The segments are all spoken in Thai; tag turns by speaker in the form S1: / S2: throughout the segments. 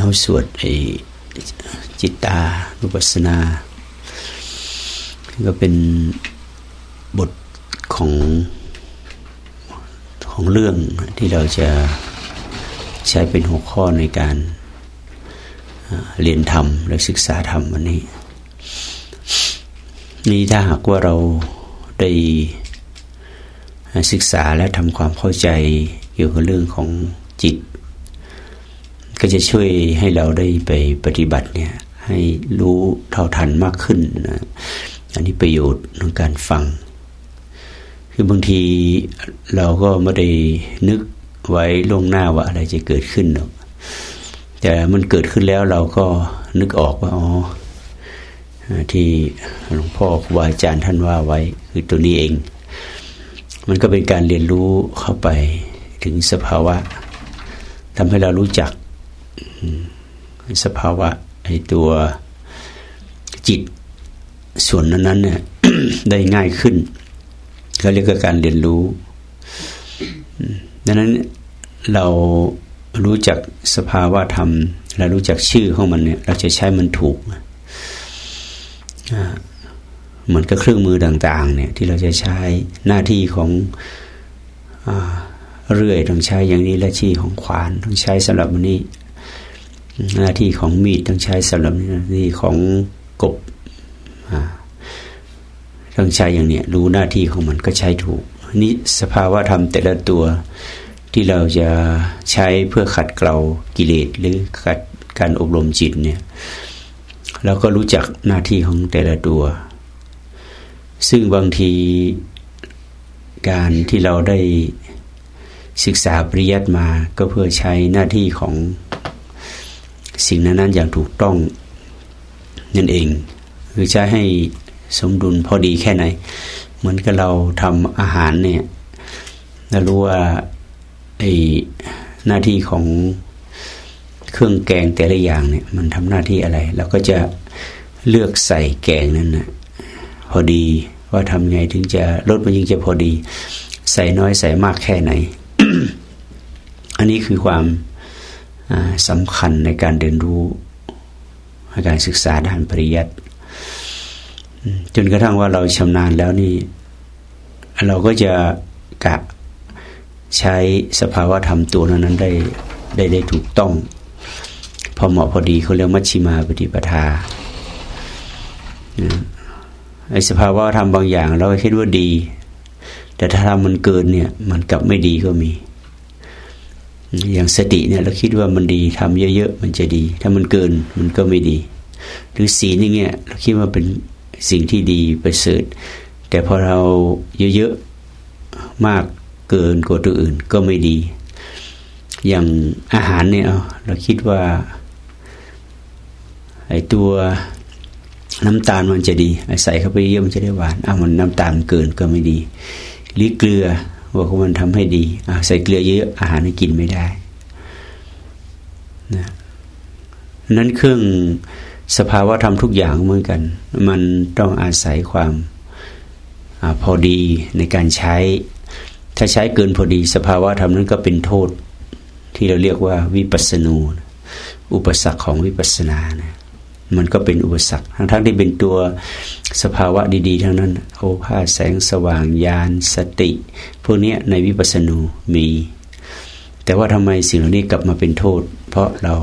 S1: เขาสวดไอ้จิตตานุปัสสนา ก็เป็นบทของของเรื่องที่เราจะใช้เป็นหัวข้อในการเรียนธรรมและศึกษาธรรมวันนี้ นี่ถ้าหากว่าเราได้ศึกษาและทำความเข้าใจเกี่ยวกับเรื่องของจิต ก็จะช่วยให้เราได้ไปปฏิบัติเนี่ยให้รู้เท่าทันมากขึ้นนะอันนี้ประโยชน์ของการฟัง คือบางทีเราก็ไม่ได้นึกไว้ล่วงหน้าว่าอะไรจะเกิดขึ้นหรอกแต่มันเกิดขึ้นแล้วเราก็นึกออกว่าอ๋อที่หลวงพ่อครูบาอาจารย์ท่านว่าไว้ คือตัวนี้เอง มันก็เป็นการเรียนรู้เข้าไปถึงสภาวะทำให้เรารู้จัก สภาวะไอ้ตัวจิตส่วนนั้นๆเนี่ยได้ง่ายขึ้นเขาเรียกว่าการเรียนรู้ ดังนั้นเรารู้จักสภาวะธรรม และรู้จักชื่อของมันเนี่ย เราจะใช้มันถูกเหมือนกับเครื่องมือต่าง ๆ เนี่ย ที่เราจะใช้หน้าที่ของอเรื่อยต้องใช้อย่างนี้และที่ของขวาน ต้องใช้สำหรับวันนี้ หน้าที่ของมีดต้องใช้สำหรับหน้าที่ของกบต้องใช้อย่างเนี้ยรู้หน้าที่ของมันก็ใช้ถูก นี่สภาวะธรรมแต่ละตัวที่เราจะใช้เพื่อขัดเกลากิเลสหรือขัดการอบรมจิตเนี่ยเราก็รู้จักหน้าที่ของแต่ละตัว ซึ่งบางทีการที่เราได้ศึกษาปริยัติมาก็เพื่อใช้หน้าที่ของ สิ่งนั้นๆอย่างถูกต้องนั่นเองคือใช้ให้สมดุลพอดีแค่ไหน เหมือนกับเราทำอาหารเนี่ยเรารู้ว่าไอหน้าที่ของเครื่องแกงแต่ละอย่างเนี่ย มันทำหน้าที่อะไรเราก็จะเลือกใส่แกงนั้นนะพอดีว่าทำไงถึงจะลดมันยิ่งจะพอดี ใส่น้อยใส่มากแค่ไหน อันนี้คือความ สำคัญในการเรียนรู้ในการศึกษาด้านปริยัติจนกระทั่งว่าเราชำนาญแล้วนี่ เราก็จะกะใช้สภาวะธรรมตัวนั้นได้ได้ได้ถูกต้อง พอเหมาะพอดีเขาเรียกมัชชิมาปฏิปทาไอ้สภาวะธรรมบางอย่าง เราคิดว่าดี แต่ถ้าทำมันเกินเนี่ย มันกลับไม่ดีก็มี อย่างสติเนี่ยเราคิดว่ามันดีทำเยอะๆมันจะดี ถ้ามันเกินมันก็ไม่ดี หรือศีลนี่เงี้ยเราคิดว่าเป็นสิ่งที่ดีไปเสริฐแต่พอเราเยอะๆมากเกินกว่าตัวอื่นก็ไม่ดี อย่างอาหารเนี่ยเราคิดว่าไอ้ตัวน้ำตาลมันจะดีใส่เข้าไปเยอะมันจะได้หวานอ้ามันน้ำตาลเกินก็ไม่ดีหรือเกลือ บอกว่ามันทำให้ดีใส่เกลือเยอะอาหารกินไม่ได้นะนั้นเครื่องสภาวะธรรมทุกอย่างเหมือนกัน มันต้องอาศัยความอพอดีในการใช้ ถ้าใช้เกินพอดี สภาวะธรรมนั้นก็เป็นโทษ ที่เราเรียกว่าวิปัสนู อุปสรรคของวิปัสนานะ มันก็เป็นอุปสรรค ทั้งทั้งที่เป็นตัวสภาวะดีๆทั้งนั้น โอภาสแสงสว่างญาณสติ พวกนี้ในวิปัสสนูมี แต่ว่าทำไมสิ่งเหล่านี้กลับมาเป็นโทษ เพราะเรา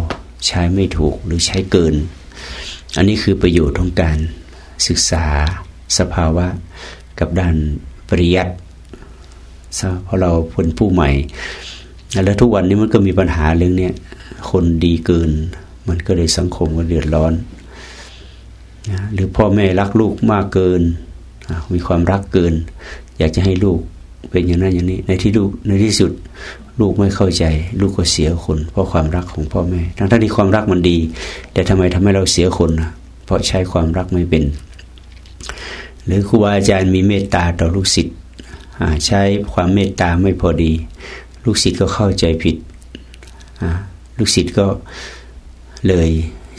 S1: ใช้ไม่ถูกหรือใช้เกิน อันนี้คือประโยชน์ของการศึกษาสภาวะกับด้านปริยัติเพราะเราเป็นผู้ใหม่ แล้วทุกวันนี้มันก็มีปัญหาเรื่องนี้คนดีเกิน มันก็เลยสังคมก็เดือดร้อน หรือพ่อแม่รักลูกมากเกิน มีความรักเกิน อยากจะให้ลูกเป็นอย่างนั้นอย่างนี้ ในที่ลูกในที่สุด ลูกไม่เข้าใจ ลูกก็เสียคน เพราะความรักของพ่อแม่ ทั้งที่ความรักมันดี แต่ทำไมทำให้เราเสียคนนะเพราะใช้ความรักไม่เป็น หรือครูบาอาจารย์มีเมตตาต่อลูกศิษย์ใช้ความเมตตาไม่พอดี ลูกศิษย์ก็เข้าใจผิดลูกศิษย์ก็เลย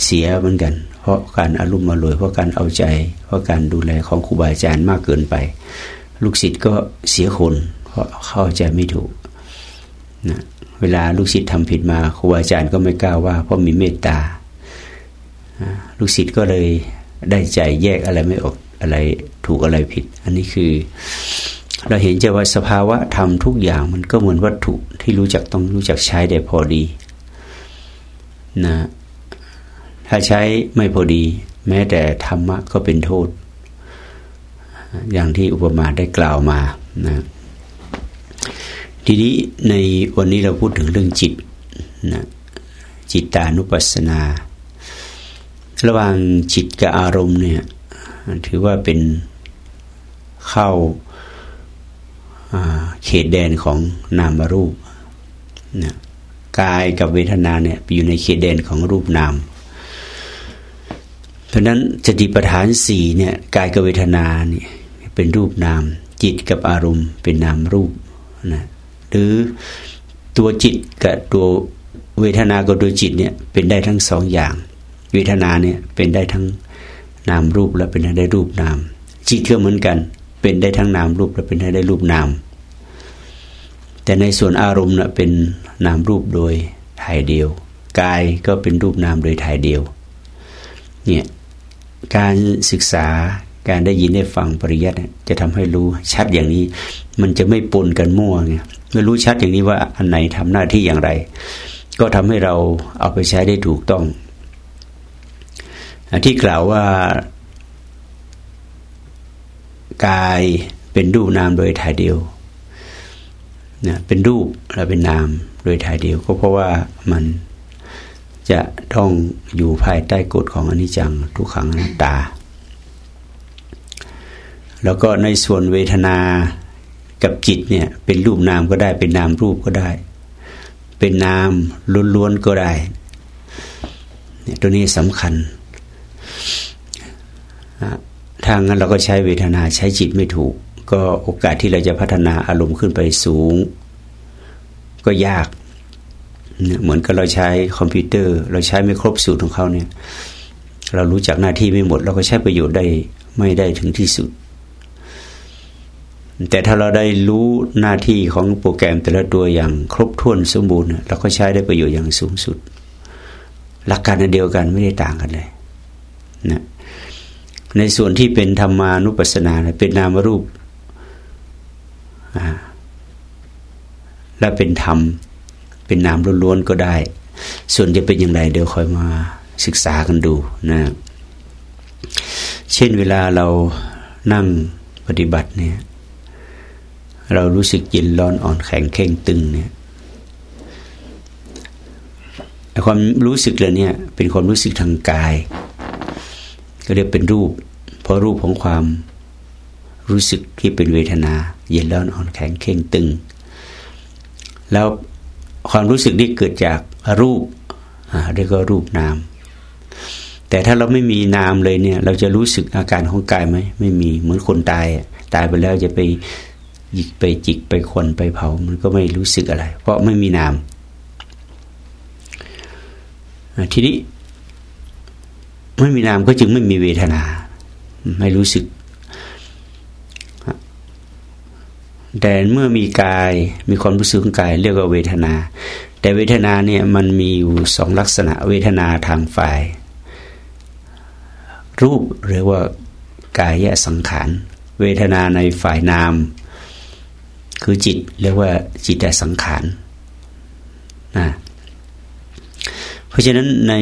S1: เสียเหมือนกันเราะการอารมณ์มาลอยเพราะการเอาใจ เพราะการดูแลของครูบาอาจารย์มากเกินไป ลูกศิษย์ก็เสียคน เพราะเข้าใจไม่ถูกนะเวลาลูกศิษย์ทำผิดมาครูบาอาจารย์ก็ไม่กล้าว่า เพราะมีเมตตา ลูกศิษย์ก็เลยได้ใจแยกอะไรไม่ออกอะไรถูกอะไรผิด อันนี้คือ เราเห็นจะว่าสภาวะทำทุกอย่างมันก็เหมือนวัตถุที่รู้จักต้องรู้จักใช้ได้พอดี นะ ถ้าใช้ไม่พอดี แม้แต่ธรรมะก็เป็นโทษ อย่างที่อุปมาได้กล่าวมานะทีนี้ในวันนี้เราพูดถึงเรื่องจิตนะจิตตานุปัสสนา ระหว่างจิตกับอารมณ์เนี่ยถือว่าเป็นเข้าเขตแดนของนามรูปนะกายกับเวทนาเนี่ยอยู่ในเขตแดนของรูปนาม เพราะนั้นจติปฐานสี่เนี่ยกายกับเวทนาเนี่ยเป็นรูปนาม จิตกับอารมณ์ เป็นนามรูปนะหรือตัวจิตกับตัวเวทนากับตัวจิตเนี่ยเป็นได้ทั้งสองอย่าง เวทนาเนี่ยเป็นได้ทั้งนามรูปและเป็นได้รูปนาม จิตก็เหมือนกัน เป็นได้ทั้งนามรูปและเป็นได้รูปนาม แต่ในส่วนอารมณ์นะเป็นนามรูปโดยถ่ายเดียวกายก็เป็นรูปนามโดยถ่ายเดียวเนี่ย การศึกษาการได้ยินได้ฟังปริยัติจะทำให้รู้ชัดอย่างนี้ มันจะไม่ปนกันมั่วไงเมื่อรู้ชัดอย่างนี้ว่าอันไหนทำหน้าที่อย่างไร ก็ทำให้เราเอาไปใช้ได้ถูกต้อง ที่กล่าวว่ากายเป็นรูปนามโดยถ่ายเดียวนะเป็นรูปและเป็นนามโดยถ่ายเดียว ก็เพราะว่ามัน จะต้องอยู่ภายใต้กฎของอนิจจังทุกขังอนัตตา แล้วก็ในส่วนเวทนากับจิตเนี่ย เป็นรูปนามก็ได้เป็นนามรูปก็ได้ เป็นนามล้วนๆก็ได้เนี่ยตัวนี้สำคัญทางนั้นเราก็ใช้เวทนาใช้จิตไม่ถูก ก็โอกาสที่เราจะพัฒนาอารมณ์ขึ้นไปสูง ก็ยาก เหมือนกับเราใช้คอมพิวเตอร์ เราใช้ไม่ครบสูตรของเขาเนี่ย เรารู้จักหน้าที่ไม่หมด เราก็ใช้ประโยชน์ได้ไม่ได้ถึงที่สุด แต่ถ้าเราได้รู้หน้าที่ของโปรแกรมแต่ละตัวอย่างครบถ้วนสมบูรณ์เราก็ใช้ได้ประโยชน์อย่างสูงสุด หลักการเดียวกันไม่ได้ต่างกันเลยนะในส่วนที่เป็นธรรมานุปัสสนาเป็นนามรูปและเป็นธรรม เป็นนามล้วนๆก็ได้ ส่วนจะเป็นอย่างไรเดี๋ยวคอยมาศึกษากันดูนะเช่นเวลาเรานั่งปฏิบัติเนี่ย เรารู้สึกเย็นร้อนอ่อนแข็งเข่งตึงเนี่ยความรู้สึกเลยเนี่ย เป็นความรู้สึกทางกาย ก็เรียกเป็นรูป เพราะรูปของความรู้สึกที่เป็นเวทนา เย็นร้อนอ่อนแข็งเข่งตึง แล้ว ความรู้สึกนี้เกิดจากรูปเรียกว่ารูปนาม แต่ถ้าเราไม่มีนามเลยเนี่ย เราจะรู้สึกอาการของกายไหมไม่มีเหมือนคนตายตายไปแล้วจะไปหยิกไปจิกไปคนไปเผา มันก็ไม่รู้สึกอะไร เพราะไม่มีนาม ทีนี้ไม่มีนามก็จึงไม่มีเวทนา ไม่รู้สึก แต่เมื่อมีกายมีความรู้สึกของกาย เรียกว่าเวทนา แต่เวทนาเนี่ยมันมีอยู่สองลักษณะเวทนาทางฝ่าย รูปหรือว่ากายสังขาร เวทนาในฝ่ายนาม คือจิตเรียกว่าจิตสังขารนะเพราะฉะนั้นใน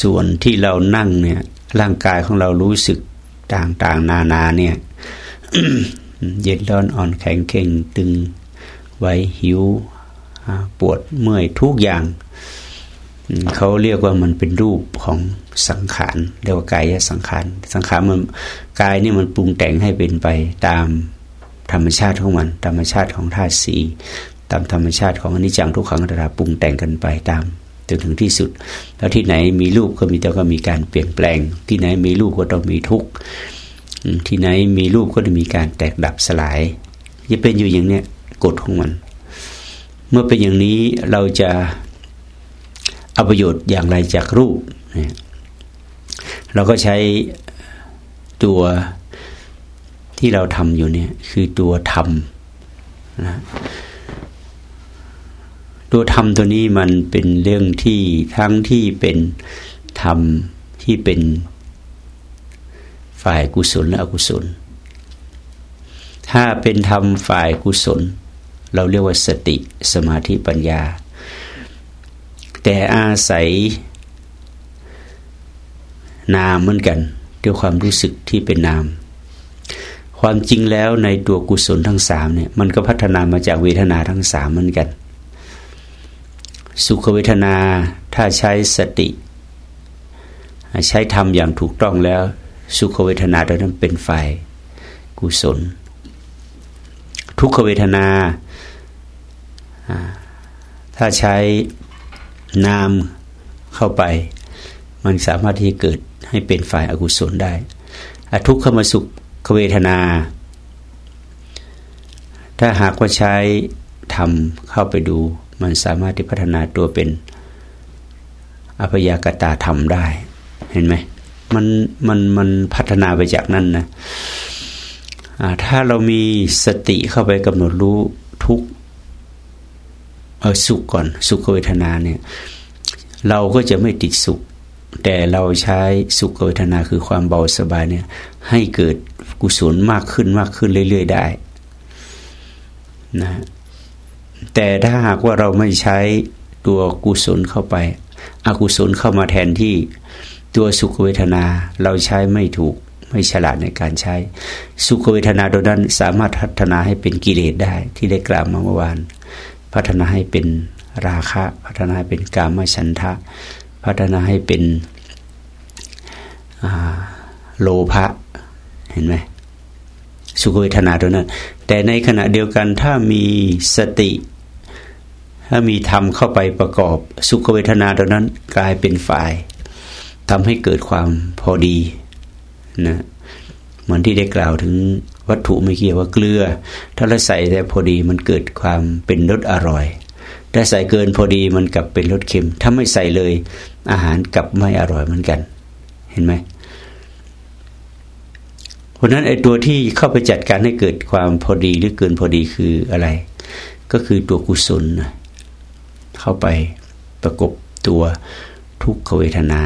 S1: ส่วนที่เรานั่งเนี่ยร่างกายของเรารู้สึกต่างๆ นานาเนี่ย เย็นร้อนอ่อนแข็งเข่งตึงไว้หิวปวดเมื่อยทุกอย่าง เขาเรียกว่ามันเป็นรูปของสังขารเรียกว่ากายสังขารสังขารมันกายนี่มันปรุงแต่งให้เป็นไปตามธรรมชาติของมัน ธรรมชาติของธาตุสีตามธรรมชาติของอนิจจังทุกขังอัตตาปรุงแต่งกันไปตามจนถึงที่สุด แล้วที่ไหนมีรูปก็มีแต่ก็มีการเปลี่ยนแปลง ที่ไหนมีรูปก็ต้องมีทุกข์ ที่ไหนมีรูปก็จะมีการแตกดับสลายจะเป็นอยู่อย่างเนี้ยกฎของมัน เมื่อเป็นอย่างนี้เราจะเอาประโยชน์อย่างไรจากรูปเนี่ยเราก็ใช้ตัวที่เราทำอยู่เนี่ยคือตัวธรรมนะตัวธรรมตัวนี้มันเป็นเรื่องที่ทั้งที่เป็นธรรมที่เป็น ฝ่ายกุศลและอกุศล ถ้าเป็นธรรมฝ่ายกุศล เราเรียกว่าสติสมาธิปัญญา แต่อาศัยนามเหมือนกันด้วยความรู้สึกที่เป็นนาม ความจริงแล้วในตัวกุศลทั้งสามเนี่ยมันก็พัฒนามาจากเวทนาทั้งสามเหมือนกัน สุขเวทนาถ้าใช้สติ ใช้ธรรมอย่างถูกต้องแล้ว สุขเวทนาตัวนั้นเป็นฝ่ายกุศล ทุกขเวทนา ถ้าใช้นามเข้าไป มันสามารถที่จะเกิดให้เป็นฝ่ายอากุศลได้อทุกขมสุขเวทนา ถ้าหากว่าใช้ทำเข้าไปดู มันสามารถที่พัฒนาตัวเป็นอภยากตาธรรมได้ เห็นไหม มันมันมันพัฒนาไปจากนั้นนะถ้าเรามีสติเข้าไปกำหนดรู้ทุกเออสุขก่อน สุขเวทนาเนี่ย เราก็จะไม่ติดสุข แต่เราใช้สุขเวทนาคือความเบาสบายเนี่ย ให้เกิดกุศลมากขึ้นมากขึ้นเรื่อย ๆ ได้นะแต่ถ้าหากว่าเราไม่ใช้ตัวกุศลเข้าไป อกุศลเข้ามาแทนที่ ตัวสุขเวทนาเราใช้ไม่ถูกไม่ฉลาดในการใช้ สุขเวทนาโดยนั้นสามารถพัฒนาให้เป็นกิเลสได้ที่ได้กล่าวมาเมื่อวาน พัฒนาให้เป็นราคะ พัฒนาให้เป็นกามฉันทะ พัฒนาให้เป็นโลภะเห็นไหมสุขเวทนาตัวนั้น แต่ในขณะเดียวกันถ้ามีสติ ถ้ามีธรรมเข้าไปประกอบ สุขเวทนาตัวนั้นกลายเป็นฝ่าย ทำให้เกิดความพอดีนะเหมือนที่ได้กล่าวถึงวัตถุไม่เกี่ยวว่าเกลือ ถ้าเราใส่แต่พอดีมันเกิดความเป็นรสอร่อยถ้าใส่เกินพอดีมันกลับเป็นรสเค็ม ถ้าไม่ใส่เลย อาหารกลับไม่อร่อยเหมือนกัน เห็นไหมเพราะนั้นไอ้ตัวที่เข้าไปจัดการให้เกิดความพอดีหรือเกินพอดีคืออะไร ก็คือตัวกุศลเข้าไปประกบตัวทุกขเวทนา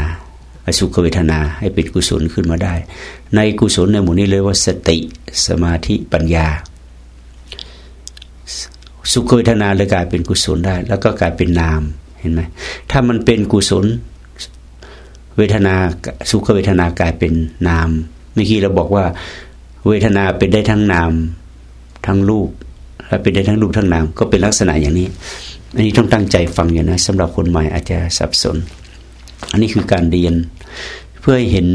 S1: สุขเวทนาให้เป็นกุศลขึ้นมาได้ ในกุศลในหมู่นี้เลยว่าสติสมาธิปัญญา สุขเวทนาเลยกลายเป็นกุศลได้ แล้วก็กลายเป็นนามเห็นไหมถ้ามันเป็นกุศลเวทนาสุขเวทนากลายเป็นนามเมื่อกี้เราบอกว่า เวทนาเป็นได้ทั้งนามทั้งรูปและเป็นได้ทั้งรูปทั้งนามก็เป็นลักษณะอย่างนี้ อันนี้ต้องตั้งใจฟังอย่างนะสำหรับคนใหม่อาจจะสับสน อันนี้คือการเรียนเพื่อเห็น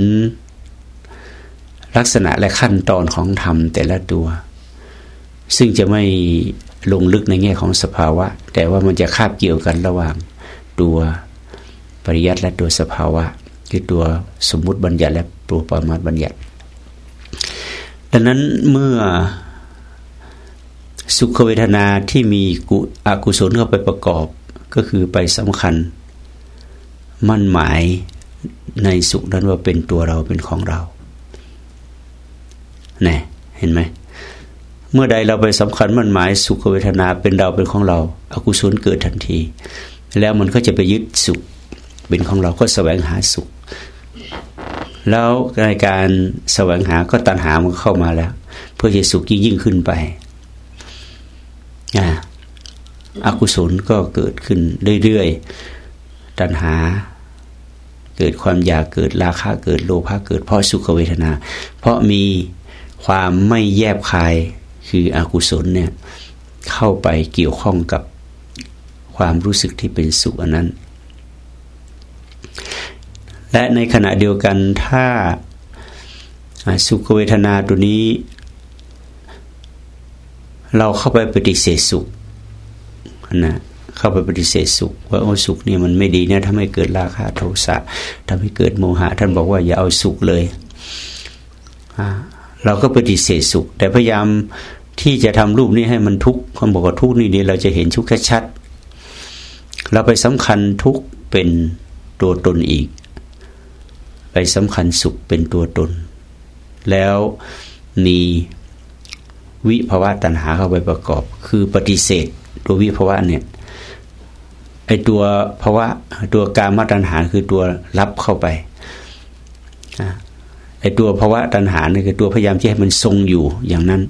S1: ลักษณะและขั้นตอนของธรรมแต่ละตัว ซึ่งจะไม่ลงลึกในแง่ของสภาวะ แต่ว่ามันจะคาบเกี่ยวกันระหว่างตัวปริยัติและตัวสภาวะ คือตัวสมมุติบัญญัติและตัวปรมาตบัญญัติ ดังนั้นเมื่อสุขเวทนาที่มีกุอกุศลเข้าไปประกอบก็คือไปสำคัญ มั่นหมายในสุขนั้นว่าเป็นตัวเราเป็นของเราแน่เห็นไหม เมื่อใดเราไปสำคัญมั่นหมายสุขเวทนาเป็นเราเป็นของเราอากุศลเกิดทันที แล้วมันก็จะไปยึดสุขเป็นของเราก็แสวงหาสุข แล้วในการแสวงหาก็ตัณหามันเข้ามาแล้ว เพื่อจะสุขยิ่งขึ้นไปอาอากุศลก็เกิดขึ้นเรื่อยๆ ตัณหา เกิดความอยากเกิดราคะเกิดโลภะเกิดเพราะสุขเวทนา เพราะมีความไม่แยบคายคืออกุศลเนี่ยเข้าไปเกี่ยวข้องกับความรู้สึกที่เป็นสุขอันนั้น และในขณะเดียวกันถ้าสุขเวทนาตัวนี้ เราเข้าไปปฏิเสธสุขนะ เข้าไปปฏิเสธสุข ว่าโอ้สุขนี่มันไม่ดีนี่ยทำให้เกิดราคะโทสะทำให้เกิดโมหะ ท่านบอกว่าอย่าเอาสุขเลยเราก็ปฏิเสธสุข แต่พยายามที่จะทำรูปนี้ให้มันทุกข์คนบอกว่าทุกข์นี่นี่เราจะเห็นทุกข์ชัดเราไปสำคัญทุกข์เป็นตัวตนอีก ไปสำคัญสุขเป็นตัวตน แล้วมีวิภาวะตัณหาเข้าไปประกอบ คือปฏิเสธตัววิภาวะเนี่ย ไอตัวภาวะตัวการมาตัญหาคือตัวรับเข้าไปไอตัวภาวะตัณหาเนี่ยคือตัวพยายามที่ให้มันทรงอยู่อย่างนั้น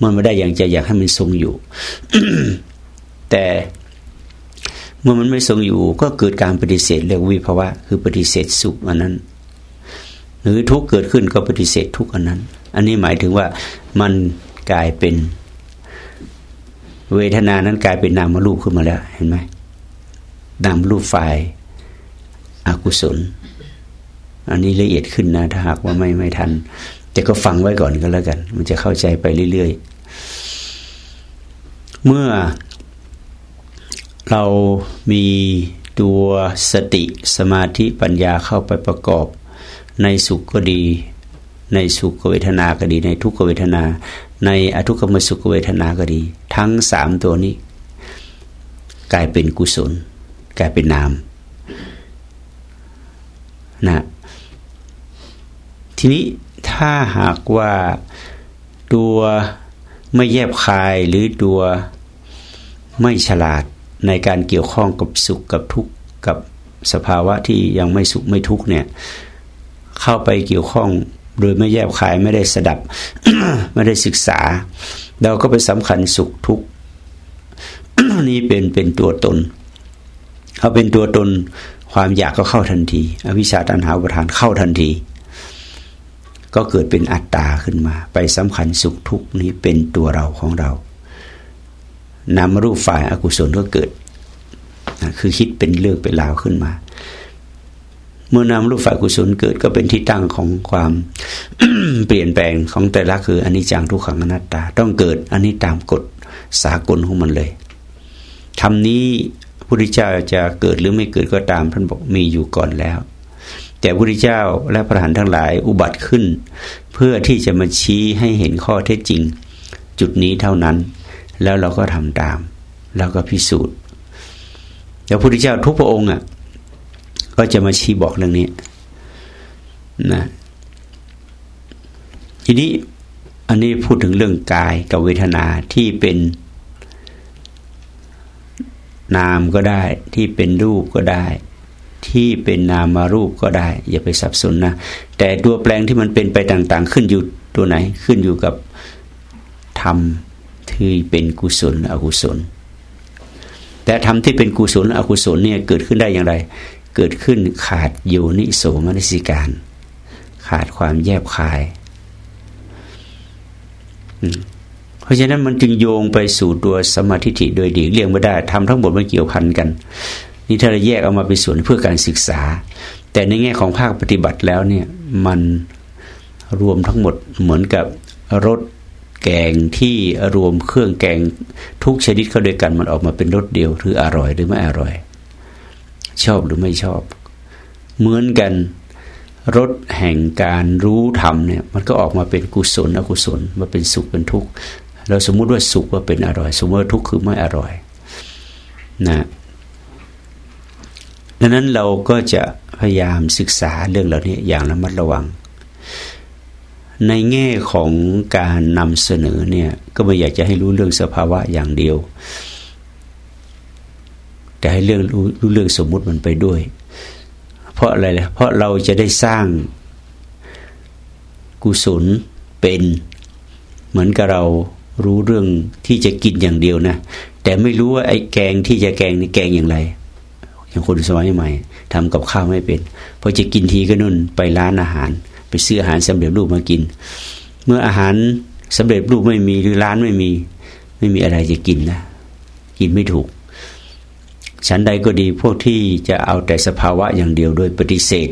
S1: มันไม่ได้อย่างใจอยากให้มันทรงอยู่ แต่เมื่อมันไม่ทรงอยู่ ก็เกิดการปฏิเสธเรื่องวิภาวะ คือปฏิเสธสุขอันนั้น หรือทุกเกิดขึ้นก็ปฏิเสธทุกอันนั้น อันนี้หมายถึงว่ามันกลายเป็น เวทนานั้นกลายเป็นนามรูปขึ้นมาแล้ว เห็นไหม นามรูปฝ่ายอากุศล อันนี้ละเอียดขึ้นนะถ้าหากว่าไม่ไม่ทัน แต่ก็ฟังไว้ก่อนก็แล้วกัน มันจะเข้าใจไปเรื่อยๆ เมื่อเรามีตัวสติสมาธิปัญญาเข้าไปประกอบ ในสุขก็ดี ในสุขเวทนาก็ดี ในทุกขเวทนา ในอทุกขมสุขเวทนาก็ดี ทั้งสามตัวนี้ กลายเป็นกุศล กลายเป็นนามนะทีนี้ถ้าหากว่าตัวไม่แยบคายหรือตัวไม่ฉลาดในการเกี่ยวข้องกับสุขกับทุกข์กับสภาวะที่ยังไม่สุขไม่ทุกข์เนี่ย เข้าไปเกี่ยวข้องโดยไม่แยบคายไม่ได้สดับ ไม่ได้ศึกษา เราก็ไปสำคัญสุขทุกข์ นี่เป็นเป็นตัวตน เขาเป็นตัวตนความอยากก็เข้าทันที อวิชชาตันหาประทานเข้าทันที ก็เกิดเป็นอัตตาขึ้นมา ไปสำคัญสุขทุกนี้เป็นตัวเราของเรา นามรูปฝ่ายอากุศลก็เกิดนะคือคิดเป็นเรื่องเป็นราวขึ้นมา เมื่อนามรูปฝ่ายกุศลเกิดก็เป็นที่ตั้งของความเปลี่ยนแปลงของแต่ละคืออันนี้จังทุกขังอนัตตา ต้องเกิดอันนี้ตามกฎสากลของมันเลยทำนี้ พุทธเจ้าจะเกิดหรือไม่เกิดก็ตามท่านบอกมีอยู่ก่อนแล้ว แต่พุทธเจ้าและพระหันทั้งหลายอุบัติขึ้น เพื่อที่จะมาชี้ให้เห็นข้อเท็จจริง จุดนี้เท่านั้น แล้วเราก็ทำตาม แล้วก็พิสูจน์แล้วพระพุทธเจ้าทุกพระองค์อะก็จะมาชี้บอกเรื่องนี้นะทีนี้อันนี้พูดถึงเรื่องกายกับเวทนาที่เป็น นามก็ได้ ที่เป็นรูปก็ได้ ที่เป็นนามารูปก็ได้ อย่าไปสับสนนะ แต่ตัวแปลงที่มันเป็นไปต่าง ๆ ขึ้นอยู่ตัวไหนขึ้นอยู่กับธรรมที่เป็นกุศลอกุศล แต่ธรรมที่เป็นกุศลอกุศลเนี่ยเกิดขึ้นได้อย่างไร เกิดขึ้นขาดโยนิโสมนสิการ ขาดความแยบคาย เพราะฉะนั้นมันจึงโยงไปสู่ตัวสมาธิิโดยดีเรียงไม่ได้ทำทั้งหมดมันเกี่ยวพันกันนี่ถ้าเราแยกเอามาเป็นส่วนเพื่อการศึกษา แต่ในแง่ของภาคปฏิบัติแล้วเนี่ยมันรวมทั้งหมดเหมือนกับรสแกงที่รวมเครื่องแกงทุกชนิดเข้าด้วยกันมันออกมาเป็นรสเดียวหรืออร่อยหรือไม่อร่อย ชอบหรือไม่ชอบ เหมือนกันรสแห่งการรู้ธรรมเนี่ยมันก็ออกมาเป็นกุศลอกุศลมาเป็นสุขเป็นทุกข์ เราสมมุติว่าสุขว่าเป็นอร่อย สมมติว่าทุกข์คือไม่อร่อยนะดังนั้นเราก็จะพยายามศึกษาเรื่องเหล่านี้อย่างระมัดระวัง ในแง่ของการนำเสนอเนี่ยก็ไม่อยากจะให้รู้เรื่องสภาวะอย่างเดียว แต่ให้เรื่องรู้รู้เรื่องสมมุติมันไปด้วย เพราะอะไรล่ะเพราะเราจะได้สร้างกุศลเป็น เหมือนกับเรา รู้เรื่องที่จะกินอย่างเดียวนะ แต่ไม่รู้ว่าไอ้แกงที่จะแกงนี่แกงอย่างไร อย่างคนสมัยใหม่ทำกับข้าวไม่เป็นพอจะกินทีก็นุ่นไปร้านอาหาร ไปซื้ออาหารสำเร็จรูปมากิน เมื่ออาหารสำเร็จรูปไม่มีหรือร้านไม่มี ไม่มีอะไรจะกินนะกินไม่ถูกฉันใดก็ดีพวกที่จะเอาแต่สภาวะอย่างเดียวโดยปฏิเสธ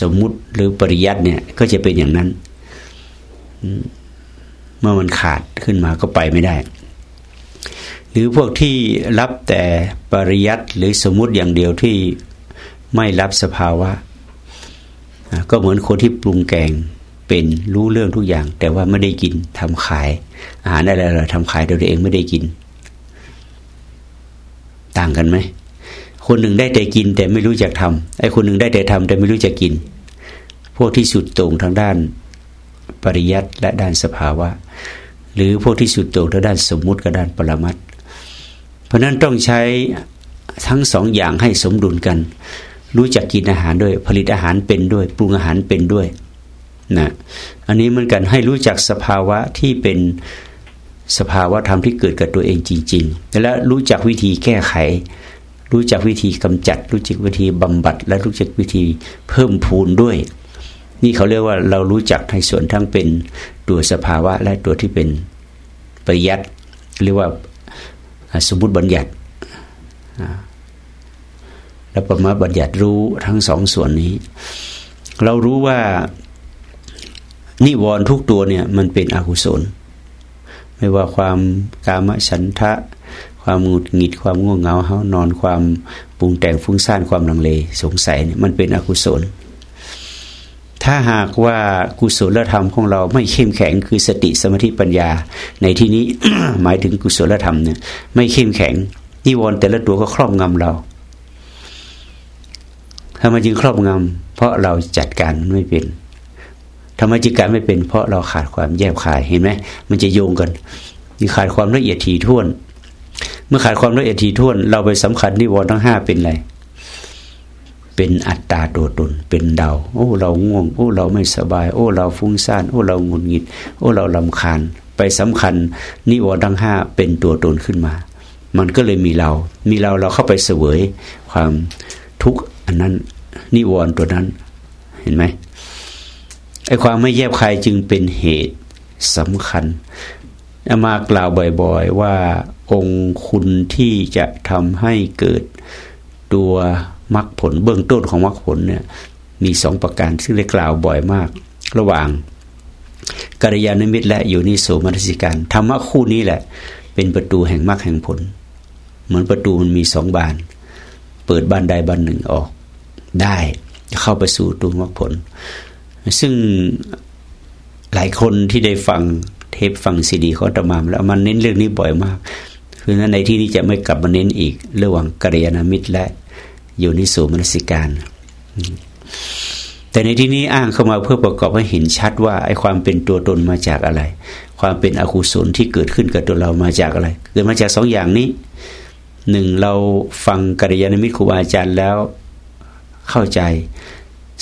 S1: สมมุติหรือปริยัติเนี่ย ก็จะเป็นอย่างนั้น เมื่อมันขาดขึ้นมาก็ไปไม่ได้ หรือพวกที่รับแต่ปริยัติหรือสมมุติอย่างเดียวที่ไม่รับสภาวะ ก็เหมือนคนที่ปรุงแกงเป็นรู้เรื่องทุกอย่าง แต่ว่าไม่ได้กินทำขาย อาหารอะไรเราทำขายโดยตัวเองไม่ได้กิน ต่างกันไหมคนหนึ่งได้แต่กินแต่ไม่รู้จักทำไอ้คนหนึ่งได้แต่ทำแต่ไม่รู้จักกิน พวกที่สุดตรงทางด้านปริยัติและด้านสภาวะ หรือพวกที่สุดโต่งทางด้านสมมุติกับด้านปรมัตเพราะนั้นต้องใช้ทั้งสองอย่างให้สมดุลกัน รู้จักกินอาหารด้วย ผลิตอาหารเป็นด้วย ปรุงอาหารเป็นด้วยนะอันนี้เหมือนกันให้รู้จักสภาวะที่เป็นสภาวะธรรมที่เกิดกับตัวเองจริง ๆ และรู้จักวิธีแก้ไข รู้จักวิธีกำจัด รู้จักวิธีบำบัด และรู้จักวิธีเพิ่มพูนด้วย นี่เขาเรียกว่าเรารู้จักในส่วนทั้งเป็นตัวสภาวะและตัวที่เป็นปริยัติเรียกว่าสมมติบัญญัติและประมาบัญญัติรู้ทั้งสองส่วนนี้ เรารู้ว่านิวรณ์ทุกตัวเนี่ยมันเป็นอกุศล ไม่ว่าความกามฉันทะ ความหงุดหงิด ความง่วงเหงาเฮานอนความปรุงแต่งฟุ้งซ่านความลังเลสงสัยเนี่ยมันเป็นอกุศล ถ้าหากว่ากุศลธรรมของเราไม่เข้มแข็งคือสติสมาธิปัญญา ในที่นี้ หมายถึงกุศลธรรมเนี่ยไม่เข้มแข็งนิวรณ์แต่ละตัวก็ครอบงำเราทำไมจึงครอบงำเพราะเราจัดการไม่เป็นทำไมจิตการไม่เป็น เพราะเราขาดความแยบคายเห็นไหมมันจะโยงกันมีขาดความละเอียดถี่ถ้วน เมื่อขาดความละเอียดถี่ถ้วน เราไปสำคัญนิวรณ์ทั้งห้าเป็นอะไร เป็นอัตตาตัวตน เป็นเดาโอ้ เราง่วง โอ้ เราไม่สบาย โอ้ เราฟุ้งซ่าน โอ้ เราหงุดหงิด โอ้ เราลำคาญ ไปสำคัญนิวรณ์ทั้งห้าเป็นตัวตนขึ้นมา มันก็เลยมีเรา มีเราเราเข้าไปเสวย ความทุกข์อันนั้นนิวรณ์ตัวนั้น เห็นไหมไอ้ความไม่แยบคายจึงเป็นเหตุสำคัญมากล่าวบ่อยๆ ว่าองค์คุณที่จะทำให้เกิดตัว มรรคผลเบื้องต้นของมรรคผลเนี่ยมีสองประการซึ่งได้กล่าวบ่อยมาก ระหว่างกัลยาณมิตรและอยู่นิโสมนสิการธรรมะคู่นี้แหละ เป็นประตูแห่งมรรคแห่งผล เหมือนประตูมันมีสองบาน เปิดบานใดบานหนึ่งออก ได้เข้าไปสู่ตัวมรรคผล ซึ่งหลายคนที่ได้ฟังเทปฟังซีดีเขาตมาแล้วมันเน้นเรื่องนี้บ่อยมากคือนั้นในที่นี้จะไม่กลับมาเน้นอีกระหว่างกัลยาณมิตรและ โยนิสูมนสิการ แต่ในที่นี้อ้างเข้ามาเพื่อประกอบให้เห็นชัดว่าไอ้ความเป็นตัวตนมาจากอะไร ความเป็นอกุศลที่เกิดขึ้นกับตัวเรามาจากอะไร เกิดมาจากสองอย่างนี้หนึ่งเราฟังกัลยาณมิตรครูบาอาจารย์แล้วเข้าใจ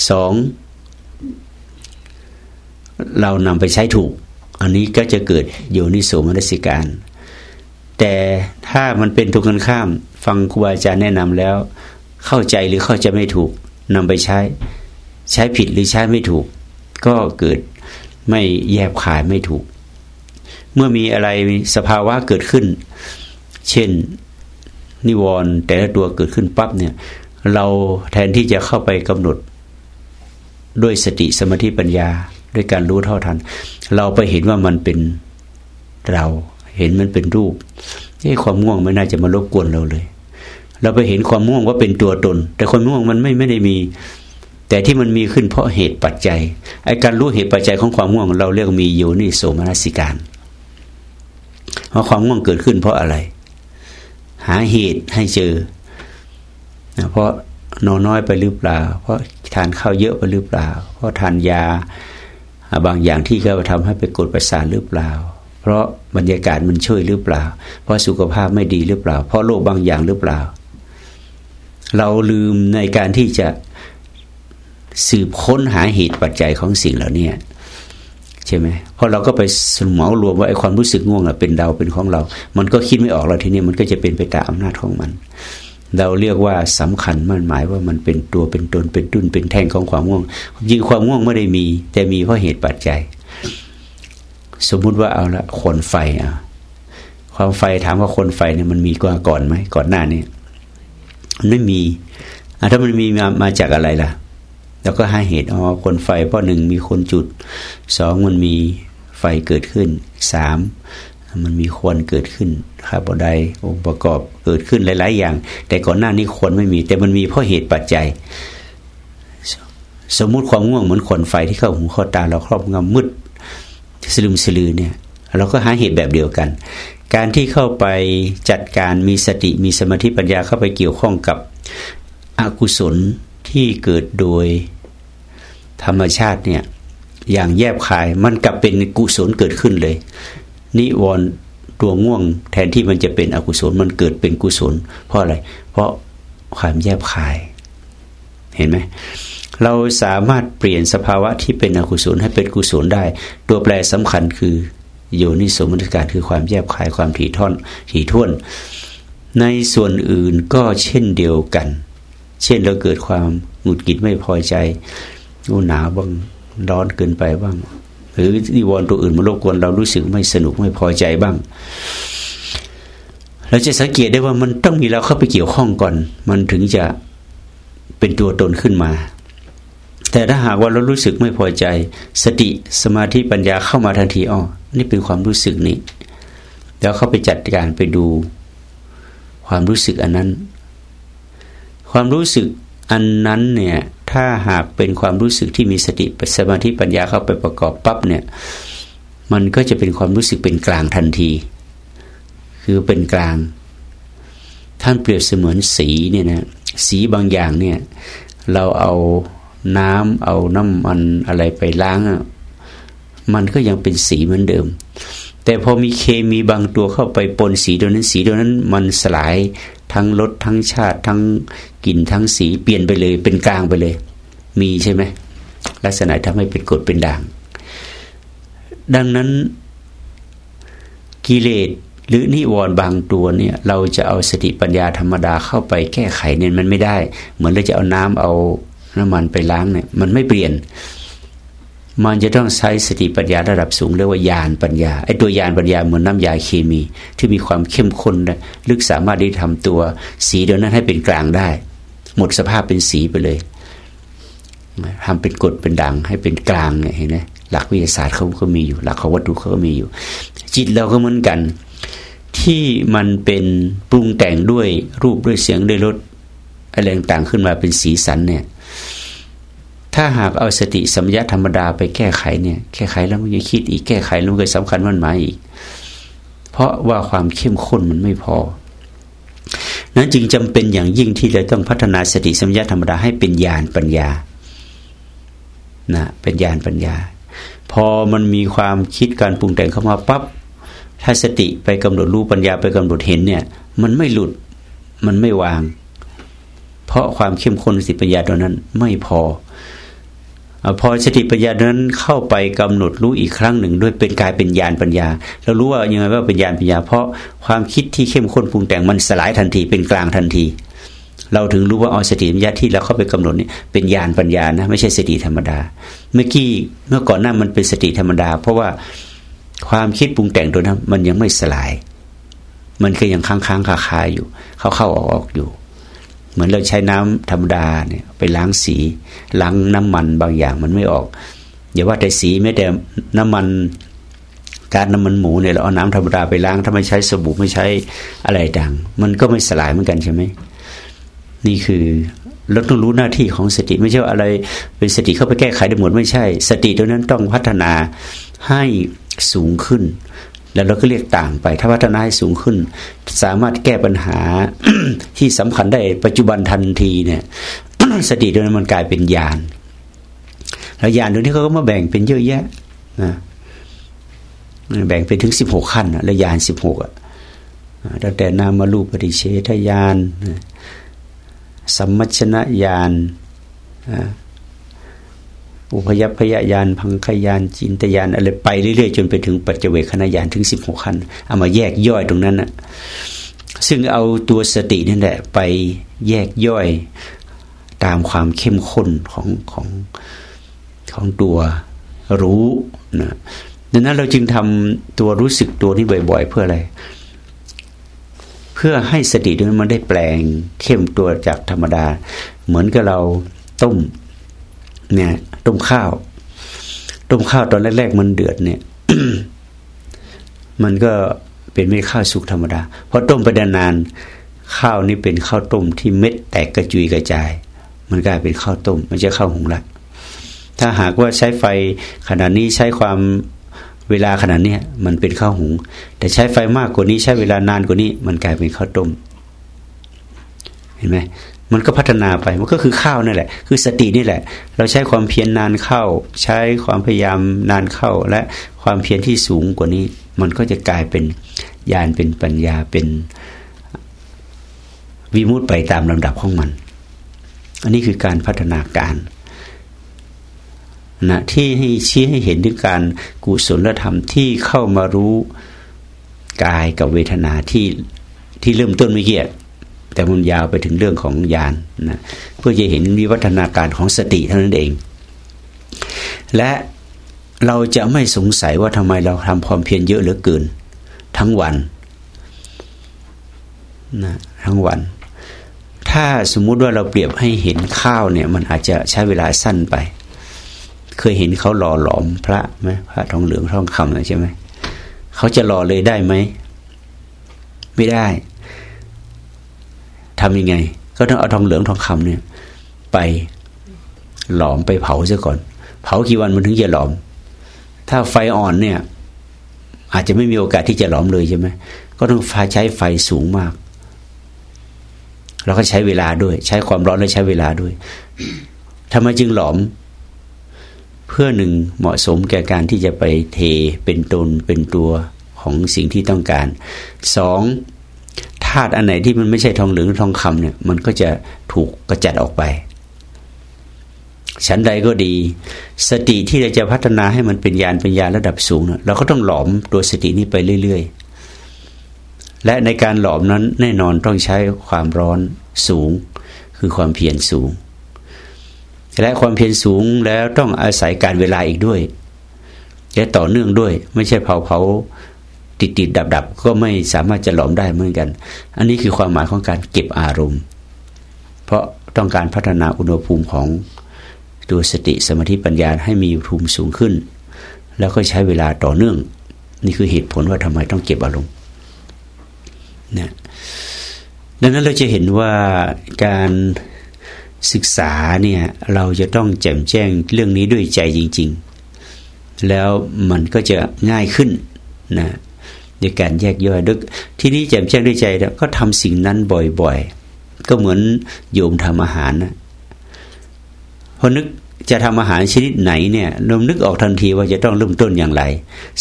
S1: สองเรานำไปใช้ถูก อันนี้ก็จะเกิดโยนิโสมนสิการ แต่ถ้ามันเป็นทุกข์กันข้าม ฟังครูบาอาจารย์แนะนำแล้ว เข้าใจหรือเข้าใจไม่ถูกนำไปใช้ ใช้ผิดหรือใช้ไม่ถูก ก็เกิดไม่แยบขายไม่ถูก เมื่อมีอะไรสภาวะเกิดขึ้น เช่นนิวรณ์แต่ละตัวเกิดขึ้นปั๊บเนี่ย เราแทนที่จะเข้าไปกำหนด ด้วยสติสมาธิปัญญาด้วยการรู้เท่าทัน เราไปเห็นว่ามันเป็นเรา เห็นมันเป็นรูปไอ้ความง่วงไม่น่าจะมารบกวนเราเลย เราไปเห็นความง่วงว่าเป็นตัวตน แต่ความง่วงมันไม่ไม่ได้มี แต่ที่มันมีขึ้นเพราะเหตุปัจจัยไอ้การรู้เหตุปัจจัยของความง่วง เราเรียกมีอยู่นี่โสมนัสิการเพราะความง่วงเกิดขึ้นเพราะอะไร หาเหตุให้เจอเพราะนอนน้อยไปหรือเปล่า เพราะทานข้าวเยอะไปหรือเปล่า เพราะทานยาบางอย่างที่เขาทำให้ไปกดประสาทหรือเปล่า เพราะบรรยากาศมันช่วยหรือเปล่า เพราะสุขภาพไม่ดีหรือเปล่า เพราะโรคบางอย่างหรือเปล่า เราลืมในการที่จะสืบค้นหาเหตุปัจจัยของสิ่งเหล่านี้ใช่ไหมเพราะเราก็ไปสมองรวมว่าไอ้ความรู้สึกง่วงเป็นเราเป็นของเรา มันก็คิดไม่ออกเราทีนี้มันก็จะเป็นไปตามอำนาจของมัน เราเรียกว่าสำคัญมันหมายว่ามันเป็นตัวเป็นตนเป็นตุนเป็นแท่งของความง่วงยิ่งความง่วงไม่ได้มี แต่มีเพราะเหตุปัจจัย สมมุติว่าเอาละคนไฟอะความไฟถามว่าคนไฟเนี่ยมันมีก่อนก่อนไหมก่อนหน้านี้ ไม่มีถ้ามันมีมามาจากอะไรล่ะ แล้วก็หาเหตุอ๋อคนไฟเพราะหนึ่งมีคนจุดสองมันมีไฟเกิดขึ้นสามมันมีควันเกิดขึ้นคาร์บอนไดองค์ประกอบเกิดขึ้นหลาย ๆ อย่าง แต่ก่อนหน้านี้ควันไม่มี แต่มันมีเพราะเหตุปัจจัย สมมุติความง่วงเหมือนควันไฟที่เข้าหูเข้าตาเราครอบงำมืดสลืมสลือเนี่ย เราก็หาเหตุแบบเดียวกัน การที่เข้าไปจัดการมีสติมีสมาธิปัญญาเข้าไปเกี่ยวข้องกับอกุศลที่เกิดโดยธรรมชาติเนี่ยอย่างแยบคายมันกลับเป็นกุศลเกิดขึ้นเลย นิวรณ์ตัวง่วงแทนที่มันจะเป็นอกุศลมันเกิดเป็นกุศล เพราะอะไร เพราะความแยบคาย เห็นไหมเราสามารถเปลี่ยนสภาวะที่เป็นอกุศลให้เป็นกุศลได้ ตัวแปรสำคัญคือ โยนิสมนสการคือความแยบคายความถี่ท่อนถี่ท่วน ในส่วนอื่นก็เช่นเดียวกัน เช่นเราเกิดความหงุดหงิดไม่พอใจหนาวบ้างร้อนเกินไปบ้าง หรือนิวรณ์ตัวอื่นมารบกวนเรารู้สึกไม่สนุกไม่พอใจบ้างเราจะสังเกตได้ว่ามันต้องมีเราเข้าไปเกี่ยวข้องก่อน มันถึงจะเป็นตัวตนขึ้นมา แต่ถ้าหากว่าเรารู้สึกไม่พอใจ สติสมาธิปัญญาเข้ามาทันทีอ๋อนี่เป็นความรู้สึกนี้ แล้วเขาไปจัดการไปดู ความรู้สึกอันนั้น ความรู้สึกอันนั้นเนี่ยถ้าหากเป็นความรู้สึกที่มีสติสมาธิปัญญาเข้าไปประกอบปั๊บเนี่ย มันก็จะเป็นความรู้สึกเป็นกลางทันที คือเป็นกลาง ท่านเปรียบเสมือนสีเนี่ยนะสีบางอย่างเนี่ย เราเอาน้ำเอาน้ำมันอะไรไปล้าง มันก็ยังเป็นสีเหมือนเดิม แต่พอมีเคมีบางตัวเข้าไปปนสีตัวนั้นสีตัวนั้น มันสลายทั้งรสทั้งชาติ ทั้งกลิ่นทั้งสีเปลี่ยนไปเลย เป็นกลางไปเลย มีใช่ไหมลักษณะทำให้เป็นกรดเป็นด่าง ดังนั้นกิเลสหรือนิวรณ์บางตัวเนี่ย เราจะเอาสติปัญญาธรรมดาเข้าไปแก้ไขเนี่ยมันไม่ได้ เหมือนเราจะเอาน้ำเอาน้ำมันไปล้างเนี่ย มันไม่เปลี่ยน มันจะต้องใช้สติปัญญาระดับสูงเรียกว่ายานปัญญาไอ้ตัวยานปัญญาเหมือนน้ำยาเคมี ที่มีความเข้มข้นลึกสามารถที่ทำตัวสีเดียวนั้นให้เป็นกลางได้ หมดสภาพเป็นสีไปเลยทำเป็นกฎเป็นด่างให้เป็นกลางเนี่ยเห็นไหมหลักวิทยาศาสตร์เขาก็มีอยู่ หลักของวัตถุเขาก็มีอยู่ จิตเราก็เหมือนกัน ที่มันเป็นปรุงแต่งด้วยรูปด้วยเสียงด้วยรสอะไรต่างขึ้นมาเป็นสีสันเนี่ย ถ้าหากเอาสติสัมยาธรรมดาไปแก้ไขเนี่ยแก้ไขแล้วมันจะคิดอีกแก้ไขแล้วมันก็สำคัญมันหมายอีก เพราะว่าความเข้มข้นมันไม่พอ นั้นจึงจำเป็นอย่างยิ่งที่เราต้องพัฒนาสติสัมยาธรรมดาให้เป็นญาณปัญญานะเป็นญาณปัญญา พอมันมีความคิดการปรุงแต่งเข้ามาปับ๊บถ้าสติไปกำหนดรู้ปัญญาไปกำหนดเห็นเนี่ย มันไม่หลุดมันไม่วาง เพราะความเข้มข้นสติปัญญาตัวนั้นไม่พอ พอสติปัญญานั้นเข้าไปกำหนดรู้อีกครั้งหนึ่ง ด้วยเป็นกายเป็นญาณปัญญาเรารู้ว่ายังไงว่าเป็นญาณปัญญา เพราะความคิดที่เข้มข้นปรุงแต่งมันสลายทันทีเป็นกลางทันที เราถึงรู้ว่าเอาสติปัญญาที่เราเข้าไปกำหนดนี่เป็นญาณปัญญานะไม่ใช่สติธรรมดา เมื่อกี้เมื่อก่อนหน้ามันเป็นสติธรรมดา เพราะว่าความคิดปรุงแต่งตัวนั้นมันยังไม่สลาย มันก็ยังค้างค้างคาคาอยู่ เข้าเข้าออกออกอยู่ เหมือนเราใช้น้ำธรรมดาเนี่ยไปล้างสีล้างน้ำมันบางอย่างมันไม่ออกอย่าว่าแต่สีไม่แต่น้ำมันการน้ำมันหมูเนี่ยเราเอาน้ำธรรมดาไปล้างถ้าไม่ใช้สบู่ไม่ใช้อะไรดัง มันก็ไม่สลายเหมือนกันใช่ไหมนี่คือเราต้องรู้หน้าที่ของสติไม่ใช่อะไรเป็นสติเข้าไปแก้ไขได้หมดไม่ใช่ สติตัวนั้นต้องพัฒนาให้สูงขึ้น แล้วเราก็เรียกต่างไป ถ้าพัฒนาให้สูงขึ้น สามารถแก้ปัญหาที่สำคัญได้ปัจจุบันทันทีเนี่ยสติตัวนั้นมันกลายเป็นญาณแล้วญาณตัวนี้เขาก็มาแบ่งเป็นเยอะแยะนะแบ่งเป็นถึงสิบหกขั้นแล้วญาณสิบหกอะตั้งแต่นามารูปปฏิเชทญาณสัมมัชนะญาณ อุพยัพยญาณพังขยานจินตญาณอะไรไปเรื่อยๆ จนไปถึงปัจเจเวคณญาณถึงสิบหกขั้นเอามาแยกย่อยตรงนั้นนะซึ่งเอาตัวสตินั่นแหละ ไปแยกย่อยตามความเข้มข้นของของของตัวรู้นะดังนั้นเราจึงทำตัวรู้สึกตัวนี้บ่อย ๆ เพื่ออะไร เพื่อให้สตินั้นมันได้แปลงเข้มตัวจากธรรมดา เหมือนกับเราต้ม เนี่ย ต้มข้าว ต้มข้าวตอนแรก ๆ มันเดือดเนี่ย มันก็เป็นไม่ข้าวสุกธรรมดาเพอต้มไปนานข้าวนี้เป็นข้าวต้มที่เม็ดแตกกระจุยกระจาย มันกลายเป็นข้าวต้มไมันจะข้าวหุงละถ้าหากว่าใช้ไฟขนาดนี้ใช้ความเวลาขนาดนี้มันเป็นข้าวหุง แต่ใช้ไฟมากกว่านี้ใช้เวลานานกว่านี้ มันกลายเป็นข้าวต้ม เห็นไหม มันก็พัฒนาไปมันก็คือข้าวนั่นแหละ คือสตินี่แหละ เราใช้ความเพียรนานเข้า ใช้ความพยายามนานเข้า และความเพียรที่สูงกว่านี้ มันก็จะกลายเป็นญาณเป็นปัญญาเป็นวิมุตไปตามลำดับของมัน อันนี้คือการพัฒนาการนะที่ให้ชี้ให้เห็นถึงการกุศลธรรมที่เข้ามารู้กายกับเวทนาที่ที่เริ่มต้นไม่เกี่ย แต่มันยาวไปถึงเรื่องของญาณนะเพื่อจะเห็นวิวัฒนาการของสติเท่านั้นเอง และเราจะไม่สงสัยว่าทำไมเราทำความเพียรเยอะเหลือเกิน ทั้งวันนะทั้งวัน ถ้าสมมุติว่าเราเปรียบให้เห็นข้าวเนี่ย มันอาจจะใช้เวลาสั้นไป เคยเห็นเขาหล่อหลอมพระไหมพระทองเหลืองทองคำใช่ไหมเขาจะหล่อเลยได้ไหม ไม่ได้ ทำยังไง ก็ต้องเอาทองเหลืองทองคำเนี่ย ไปหลอมไปเผาซะก่อน เผากี่วันมันถึงจะหลอม ถ้าไฟอ่อนเนี่ย อาจจะไม่มีโอกาสที่จะหลอมเลยใช่ไหมก็ต้องใช้ไฟสูงมาก แล้วก็ใช้เวลาด้วย ใช้ความร้อนและใช้เวลาด้วยทำไมจึงหลอม เพื่อหนึ่งเหมาะสมแก่การที่จะไปเทเป็นตนเป็นตัวของสิ่งที่ต้องการสอง ธาตุอันไหนที่มันไม่ใช่ทองเหลืองทองคำเนี่ย มันก็จะถูกกระจัดออกไปฉันใดก็ดี สติที่เราจะพัฒนาให้มันเป็นญาณเป็นญาณระดับสูงเเราก็ต้องหลอมตัวสตินี้ไปเรื่อย ๆ และในการหลอมนั้นแน่นอนต้องใช้ความร้อนสูง คือความเพียรสูง และความเพียรสูงแล้วต้องอาศัยการเวลาอีกด้วยและต่อเนื่องด้วย ไม่ใช่เผาเผา ติดติดดับดับก็ไม่สามารถจะหลอมได้เหมือนกัน อันนี้คือความหมายของการเก็บอารมณ์ เพราะต้องการพัฒนาอุณหภูมิของตัวสติสมาธิปัญญาให้มีภูมิสูงขึ้น แล้วก็ใช้เวลาต่อเนื่อง นี่คือเหตุผลว่าทำไมต้องเก็บอารมณ์นะดังนั้นเราจะเห็นว่าการศึกษาเนี่ยเราจะต้องแจ่มแจ้งเรื่องนี้ด้วยใจจริง ๆ แล้วมันก็จะง่ายขึ้นนะ ในการแยกย่อยด้วยที่นี้แจ่มแจ้งด้วยใจแล้วก็ทำสิ่งนั้นบ่อยๆ ก็เหมือนโยมทำอาหารนะพอนึกจะทำอาหารชนิดไหนเนี่ยเรานึกออกทันทีว่าจะต้องเริ่มต้นอย่างไร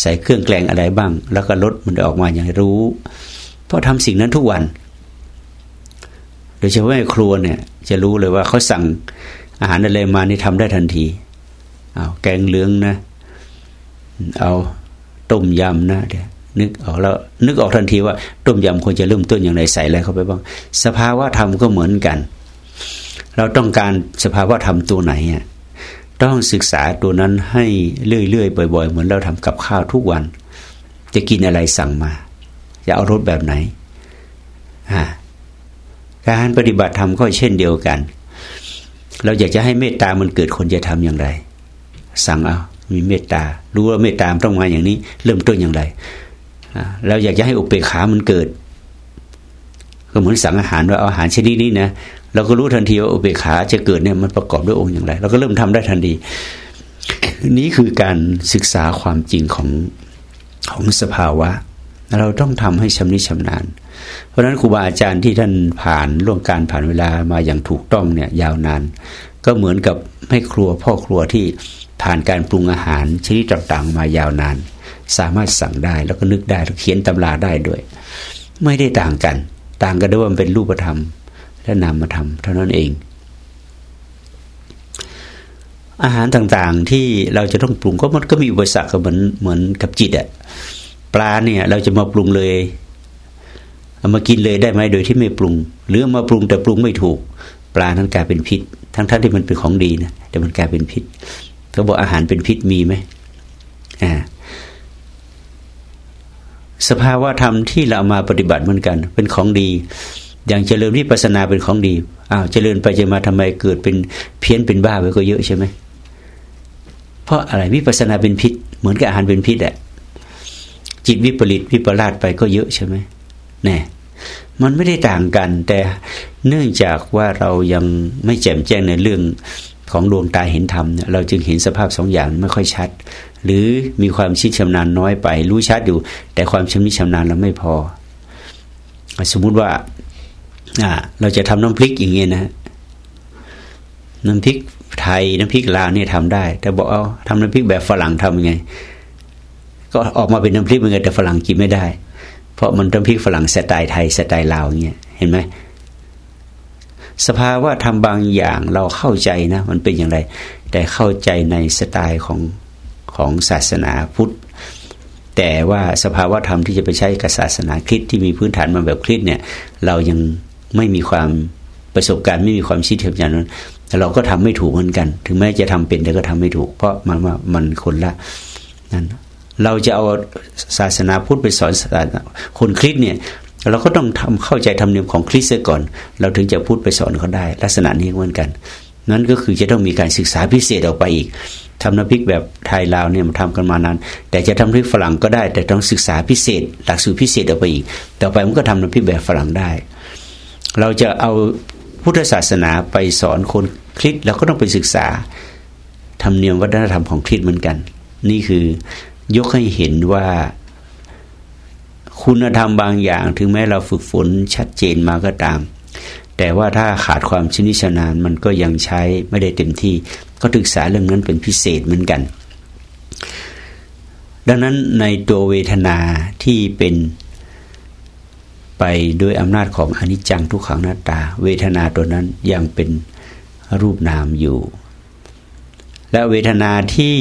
S1: ใส่เครื่องแกงอะไรบ้าง แล้วก็ลดมันออกมาอย่างรู้ เพราะทำสิ่งนั้นทุกวัน โดยเฉพาะในครัวเนี่ย จะรู้เลยว่าเขาสั่งอาหารอะไรมานี่ทำได้ทันที เอาแกงเหลืองนะ เอาต้มยำนะเดี๋ยว นึกออกแล้วนึกออกทันทีว่าต้มยำควรจะเริ่มต้นอย่างไรใส่อะไรเข้าไปบ้าง สภาวะธรรมก็เหมือนกัน เราต้องการสภาวะธรรมตัวไหนอะต้องศึกษาตัวนั้นให้เรื่อยๆบ่อย ๆ เหมือนเราทำกับข้าวทุกวัน จะกินอะไรสั่งมาจะเอารสแบบไหนการปฏิบัติธรรมก็เช่นเดียวกัน เราอยากจะให้เมตตามันเกิดคนจะทำอย่างไร สั่งเอามีเมตตา รู้ว่าเมตตาต้องมาอย่างนี้ เริ่มต้นอย่างไร เราอยากจะให้อุเบกขามันเกิด ก็เหมือนสั่งอาหารว่าอาหารชนิดนี้นะเราก็รู้ทันทีว่าอุเบกขาจะเกิดเนี่ยมันประกอบด้วยองค์อย่างไร เราก็เริ่มทำได้ทันทีนี้คือการศึกษาความจริงของของสภาวะ เราต้องทำให้ชำนิชำนาญ เพราะฉะนั้นครูบาอาจารย์ที่ท่านผ่านล่วงการผ่านเวลามาอย่างถูกต้องเนี่ยยาวนาน ก็เหมือนกับให้ครัวพ่อครัวที่ผ่านการปรุงอาหารชนิดต่างๆมายาวนาน สามารถสั่งได้แล้วก็นึกได้แล้วเขียนตำราได้ด้วย ไม่ได้ต่างกัน ต่างกันด้วยว่ามันเป็นรูปธรรม และนามธรรมเท่านั้นเอง อาหารต่างๆที่เราจะต้องปรุงก็มันก็มีอุปสรรคเหมือนเหมือนกับจิตอะปลาเนี่ย เราจะมาปรุงเลยเอามากินเลยได้ไหมโดยที่ไม่ปรุง หรือมาปรุงแต่ปรุงไม่ถูก ปลานั้นกลายเป็นพิษ ทั้งๆทที่มันเป็นของดีนะแต่มันกลายเป็นพิษเขาบอกอาหารเป็นพิษมีไหมอ่า สภาวะธรรมที่เรามาปฏิบัติเหมือนกัน เป็นของดี อย่างเจริญวิปัสนาเป็นของดีอ้าวเจริญไปจะมาทำไมเกิดเป็นเพี้ยนเป็นบ้าไปก็เยอะใช่ไหมเพราะอะไรวิปัสนาเป็นพิษ เหมือนกับอาหารเป็นพิษอะจิตวิปริตวิปลาสไปก็เยอะใช่ไหมแน่มันไม่ได้ต่างกัน แต่เนื่องจากว่าเรายังไม่แจ่มแจ้งในเรื่อง ของดวงตาเห็นธรรมเราจึงเห็นสภาพสองอย่างไม่ค่อยชัด หรือมีความชิดชำนาญน้อยไป รู้ชัดอยู่ แต่ความชำนิชำนาญเราไม่พอ สมมุติว่าเราจะทำน้ำพริกอย่างเงี้ยนะ น้ำพริกไทยน้ำพริกลาวเนี่ยทำได้ แต่บอกเอาทำน้ำพริกแบบฝรั่งทำยังไง ก็ออกมาเป็นน้ำพริกเหมือนกันแต่ฝรั่งกินไม่ได้ เพราะมันต้องพริกฝรั่งสไตล์ไทยสไตล์ลาวเงี้ยเห็นไหม สภาวธรรมบางอย่างเราเข้าใจนะ มันเป็นอย่างไร แต่เข้าใจในสไตล์ของของศาสนาพุทธ แต่ว่าสภาวะธรรมที่จะไปใช้กับศาสนาคริสต์ที่มีพื้นฐานมาแบบคริสต์เนี่ย เรายังไม่มีความประสบการณ์ไม่มีความชิดเทียมอย่างนั้นเราก็ทำไม่ถูกเหมือนกัน ถึงแม้จะทำเป็นแต่ก็ทำไม่ถูก เพราะมันว่ามันคนละนั่นเราจะเอาศาสนาพุทธไปสอนศาสนาคนคริสต์เนี่ย เราก็ต้องทำเข้าใจธรรมเนียมของคริสต์ก่อน เราถึงจะพูดไปสอนเขาได้ ลักษณะนี้เหมือนกัน นั้นก็คือจะต้องมีการศึกษาพิเศษออกไปอีกทำน้ำพริกแบบไทยลาวเนี่ยมันทำกันมานานแต่จะทำน้ำพริกฝรั่งก็ได้ แต่ต้องศึกษาพิเศษ หลักสูตรพิเศษออกไปอีก ต่อไปมันก็ทำน้ำพริกแบบฝรั่งได้ เราจะเอาพุทธศาสนาไปสอนคนคริสต์เราก็ต้องไปศึกษาธรรมเนียมวัฒนธรรมของคริสต์เหมือนกัน นี่คือยกให้เห็นว่า คุณธรรมบางอย่าง ถึงแม้เราฝึกฝนชัดเจนมาก็ตาม แต่ว่าถ้าขาดความชินิชนานมันก็ยังใช้ไม่ได้เต็มที่ ก็ศึกษาเรื่องนั้นเป็นพิเศษเหมือนกัน ดังนั้นในตัวเวทนาที่เป็นไปด้วยอำนาจของอนิจจังทุกขังหน้าตา เวทนาตัวนั้นยังเป็นรูปนามอยู่ และเวทนาที่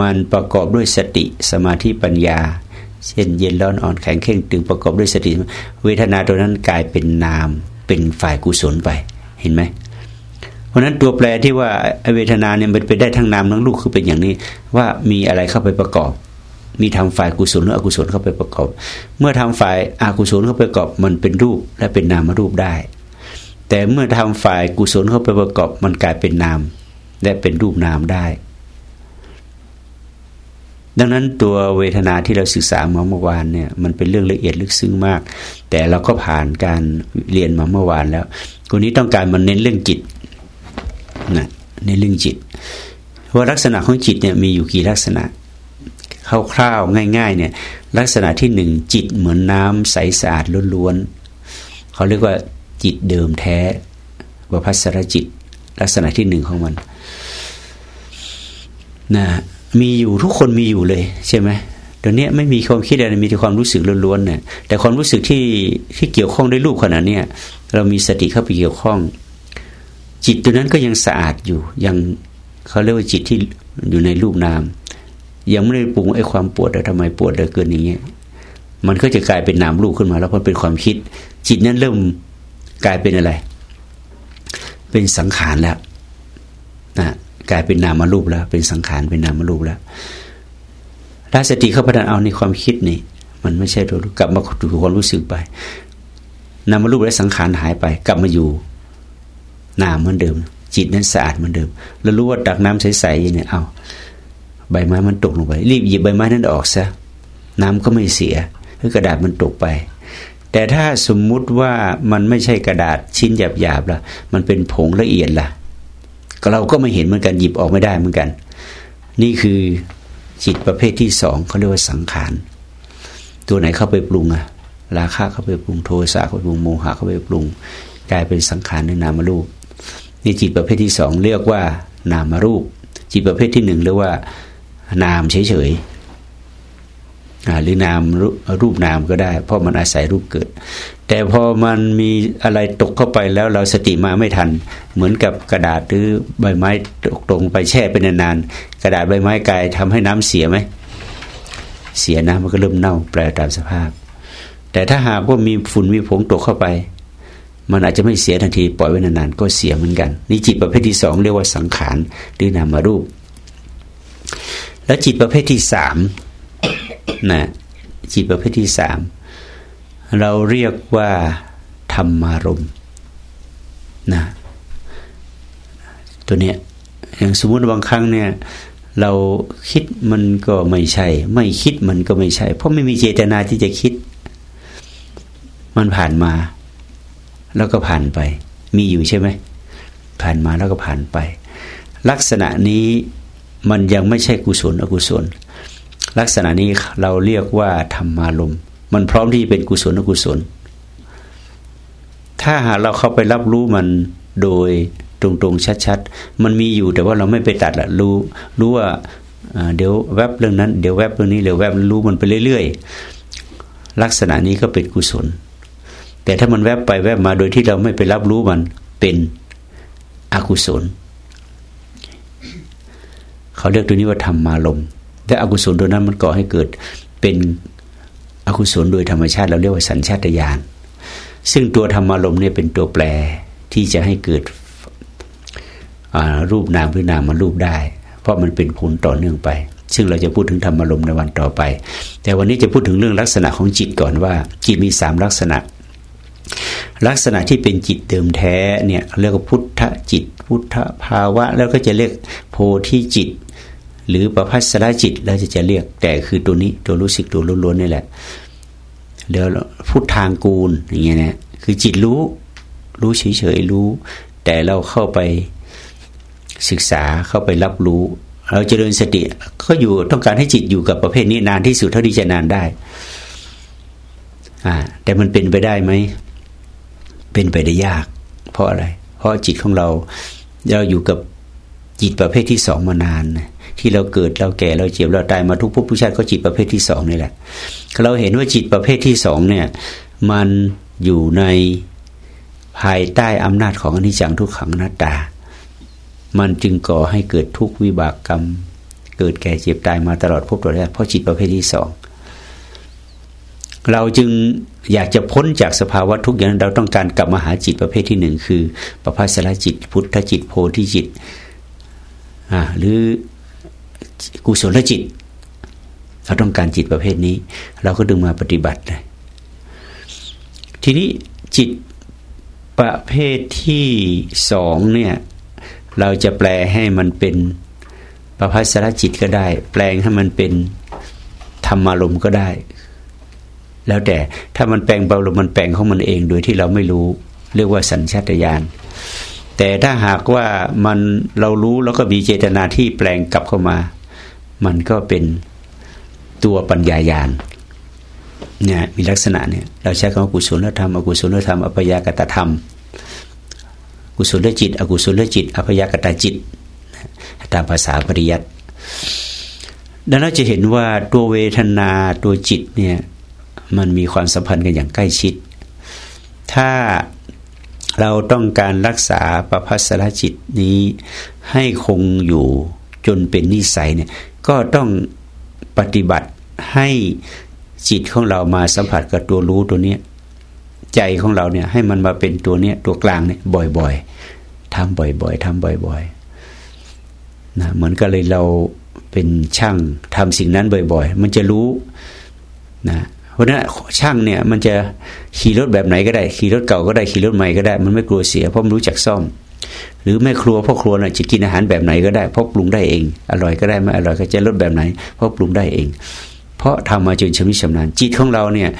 S1: มันประกอบด้วยสติสมาธิปัญญา เช่นเย็นร้อนอ่อนแข็งเข่งตึงประกอบด้วยสติเวทนาตัวนั้นกลายเป็นนามเป็นฝ่ายกุศลไปเห็นไหมเพราะนั้นตัวแปรที่ว่าเวทนาเนี่ยมันเป็นได้ทั้งนามทั้งลูกคือเป็นอย่างนี้ ว่ามีอะไรเข้าไปประกอบ มีทำฝ่ายกุศลหรืออกุศลเข้าไปประกอบ เมื่อทำฝ่ายอากุศลเข้าไปประกอบมันเป็นรูปและเป็นนามรูปได้ แต่เมื่อทำฝ่ายกุศลเข้าไปประกอบ มันกลายเป็นนามและเป็นรูปนามได้ ดังนั้นตัวเวทนาที่เราศึกษามาเมื่อวานเนี่ยมันเป็นเรื่องละเอียดลึกซึ้งมาก แต่เราก็ผ่านการเรียนมาเมื่อวานแล้วคนนี้ต้องการมันเน้นเรื่องจิตนะในเรื่องจิต ว่าลักษณะของจิตเนี่ยมีอยู่กี่ลักษณะคร่าวๆง่าย ๆ เนี่ย ลักษณะที่หนึ่งจิตเหมือนน้ำใสสะอาดล้วนๆเขาเรียกว่าจิตเดิมแท้วพัสรจิต ลักษณะที่หนึ่งของมันนะ มีอยู่ทุกคนมีอยู่เลยใช่ไหมตอนนี้ไม่มีความคิดอะไรมีแต่ความรู้สึกล้วนๆเนี่ยแต่ความรู้สึกที่ที่เกี่ยวข้องด้วยรูปขนาดนี้เรามีสติเข้าไปเกี่ยวข้อง จิตตัวนั้นก็ยังสะอาดอยู่ ยังเขาเรียกว่าจิตที่อยู่ในรูปนาม ยังไม่ได้ปรุงไอ้ความปวดแต่ทำไมปวดเหลือเกินอย่างเงี้ยมันก็จะกลายเป็นนามรูปขึ้นมา แล้วพอเป็นความคิด จิตนั้นเริ่มกลายเป็นอะไร เป็นสังขารแล้วนะ กลายเป็นนามรูปแล้ว เป็นสังขารเป็นนามรูปแล้วถ้าสติเข้าไปดันเอาในความคิดนี่ มันไม่ใช่ตัวกลับมาดูความรู้สึกไปนามรูปและสังขารหายไป กลับมาอยู่นามเหมือนเดิม จิตนั้นสะอาดเหมือนเดิม แล้วรู้ว่าตักน้ำใสๆเนี่ยเอาใบไม้มันตกลงไป รีบหยิบใบไม้นั้นออกซะน้ำก็ไม่เสียคือกระดาษมันตกไป แต่ถ้าสมมุติว่ามันไม่ใช่กระดาษชิ้นหยาบๆล่ะ มันเป็นผงละเอียดล่ะ เราก็ไม่เห็นเหมือนกันหยิบออกไม่ได้เหมือนกัน นี่คือจิตประเภทที่สองเขาเรียกว่าสังขารตัวไหนเข้าไปปรุงอะราคะเข้าไปปรุงโทสะเข้าไปปรุงโมหะเข้าไปปรุง กลายเป็นสังขารในนามรูปนี่จิตประเภทที่สองเรียกว่านามรูป จิตประเภทที่หนึ่งเรียกว่านามเฉย หรือนามรูปนามก็ได้ เพราะมันอาศัยรูปเกิด แต่พอมันมีอะไรตกเข้าไปแล้วเราสติมาไม่ทัน เหมือนกับกระดาษหรือใบไม้ตกตรงไปแช่ไปนานๆกระดาษใบไม้กายทำให้น้ำเสียไหมเสียน้ำมันก็เริ่มเน่าแปลตามสภาพ แต่ถ้าหากว่ามีฝุ่นมีผงตกเข้าไป มันอาจจะไม่เสียทันทีปล่อยไว้นานๆก็เสียเหมือนกันนี่จิตประเภทที่สองเรียกว่าสังขารหรือนามรูป แล้วจิตประเภทที่สาม นะจิตประเภทที่สามเราเรียกว่าธรรมารมนะตัวเนี้ยอย่างสมมติบางครั้งเนี่ย เราคิดมันก็ไม่ใช่ ไม่คิดมันก็ไม่ใช่ เพราะไม่มีเจตนาที่จะคิด มันผ่านมา แล้วก็ผ่านไป มีอยู่ใช่ไหมผ่านมาแล้วก็ผ่านไป ลักษณะนี้มันยังไม่ใช่กุศลอกุศล ลักษณะนี้เราเรียกว่าธรรมารมมันพร้อมที่เป็นกุศลอกุศล ถ้าหากเราเข้าไปรับรู้มันโดยตรงๆชัดๆ มันมีอยู่แต่ว่าเราไม่ไปตัดละรู้รู้ว่าเดี๋ยวแวบเรื่องนั้นเดี๋ยวแวบเรื่องนี้เดี๋ยวแวบรู้มันไปเรื่อย ๆ ลักษณะนี้ก็เป็นกุศล แต่ถ้ามันแวบไปแวบมาโดยที่เราไม่ไปรับรู้มันเป็นอกุศล เขาเรียกตัวนี้ว่าธรรมารม แต่อกุศลตัวนั้นมันก่อให้เกิดเป็นอกุศลโดยธรรมชาติเราเรียกว่าสัญชาตญาณซึ่งตัวธรรมารมเนี่ยเป็นตัวแปรที่จะให้เกิดรูปนามหรือนามมารูปได้ เพราะมันเป็นผลต่อเนื่องไป ซึ่งเราจะพูดถึงธรรมารมในวันต่อไป แต่วันนี้จะพูดถึงเรื่องลักษณะของจิตก่อนว่า จิตมีสามลักษณะ ลักษณะที่เป็นจิตเดิมแท้เนี่ยเรียกว่าพุทธจิต พุทธภาวะ แล้วก็จะเรียกโพธิจิต หรือประพัสราจิตแล้วจะจะเรียก แต่คือตัวนี้ตัวรู้สึกตัวล้วนๆนี่แหละเดี๋ยวพุทธางกูลอย่างเงี้ยนะคือจิตรู้ รู้เฉยๆรู้ แต่เราเข้าไปศึกษาเข้าไปรับรู้ เราเจริญสติก็อยู่ต้องการให้จิตอยู่กับประเภทนี้นานที่สุดเท่าที่จะนานได้อ่าแต่มันเป็นไปได้ไหมเป็นไปได้ยาก เพราะอะไร เพราะจิตของเราเราอยู่กับจิตประเภทที่สองมานาน ที่เราเกิดเราแก่เราเจ็บเราตายมาทุกภพทุกชาติก็จิตประเภทที่สองนี่แหละเราเห็นว่าจิตประเภทที่สองเนี่ย มันอยู่ในภายใต้อำนาจของอนิจจังทุกขังนัตตา มันจึงก่อให้เกิดทุกวิบากกรรม เกิดแก่เจ็บตายมาตลอดภพตัวแรกเพราะจิตประเภทที่สองเราจึงอยากจะพ้นจากสภาวะทุกอย่างเราต้องการกลับมาหาจิตประเภทที่หนึ่งคือประภัสรจิต พุทธจิตโพธิจิตหรือ กุศลจิต เราต้องการจิตประเภทนี้ เราก็ดึงมาปฏิบัติเลยทีนี้จิตประเภทที่สองเนี่ย เราจะแปลให้มันเป็นประภัสรจิตก็ได้ แปลงให้มันเป็นธรรมารมก็ได้ แล้วแต่ถ้ามันแปลงเบาลมมันแปลงของมันเองโดยที่เราไม่รู้ เรียกว่าสัญชาตญาณแต่ถ้าหากว่ามันเรารู้แล้วก็มีเจตนาที่แปลงกลับเข้ามา มันก็เป็นตัวปัญญายาณเนี่ยมีลักษณะเนี่ยเราใช้คำว่ากุศลธรรมอกุศลธรรมอภยากตธรรม กุศลจิต อกุศลจิตอภยากตจิต ตามภาษาปริยัติดังนั้นจะเห็นว่าตัวเวทนาตัวจิตเนี่ยมันมีความสัมพันธ์กันอย่างใกล้ชิด ถ้าเราต้องการรักษาประพัสรจิตนี้ให้คงอยู่จนเป็นนิสัยเนี่ย ก็ต้องปฏิบัติให้จิตของเรามาสัมผัสกับตัวรู้ตัวเนี้ยใจของเราเนี่ยให้มันมาเป็นตัวเนี้ยตัวกลางเนี่ยบ่อยๆทำบ่อยๆทำบ่อยๆนะเหมือนกับเลยเราเป็นช่างทำสิ่งนั้นบ่อยๆ มันจะรู้นะเพราะนั้นช่างเนี่ยมันจะขี่รถแบบไหนก็ได้ขี่รถเก่าก็ได้ขี่รถใหม่ก็ได้ มันไม่กลัวเสียเพราะมันรู้จักซ่อม หรือแม่ครัวพ่อครัวน่ะจะกินอาหารแบบไหนก็ได้เพราะปรุงได้เอง อร่อยก็ได้ไม่อร่อยก็จะรสแบบไหนเพราะปรุงได้เอง เพราะทำมาจนชำนิชำนาญจิตของเราเนี่ย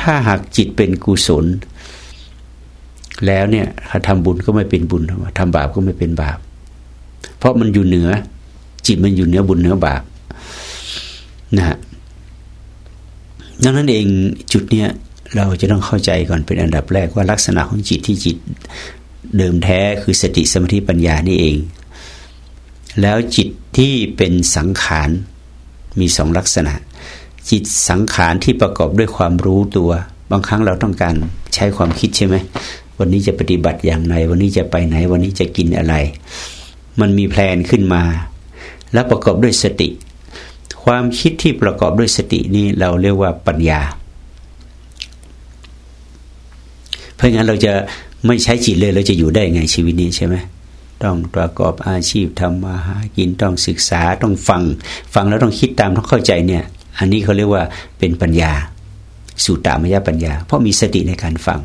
S1: ถ้าหากจิตเป็นกุศล แล้วเนี่ยทำบุญก็ไม่เป็นบุญทำบาปก็ไม่เป็นบาป เพราะมันอยู่เหนือ จิตมันอยู่เหนือบุญเหนือบาปนะฮะดังนั้นเองจุดเนี้ยเราจะต้องเข้าใจก่อนเป็นอันดับแรกว่าลักษณะของจิตที่จิต เดิมแท้คือสติสมาธิปัญญานี่เอง แล้วจิตที่เป็นสังขารมีสองลักษณะ จิตสังขารที่ประกอบด้วยความรู้ตัว บางครั้งเราต้องการใช้ความคิดใช่ไหมวันนี้จะปฏิบัติอย่างไรวันนี้จะไปไหน วันนี้จะกินอะไร มันมีแพลนขึ้นมา แล้วประกอบด้วยสติ ความคิดที่ประกอบด้วยสตินี้เราเรียกว่าปัญญา เพราะงั้นเราจะ ไม่ใช้จิตเลยเราจะอยู่ได้ไงชีวิตนี้ใช่ไหมต้องประกอบอาชีพทำมาหากินต้องศึกษาต้องฟัง ฟังแล้วต้องคิดตามต้องเข้าใจเนี่ย อันนี้เขาเรียกว่าเป็นปัญญาสุตตามยปัญญา เพราะมีสติในการฟัง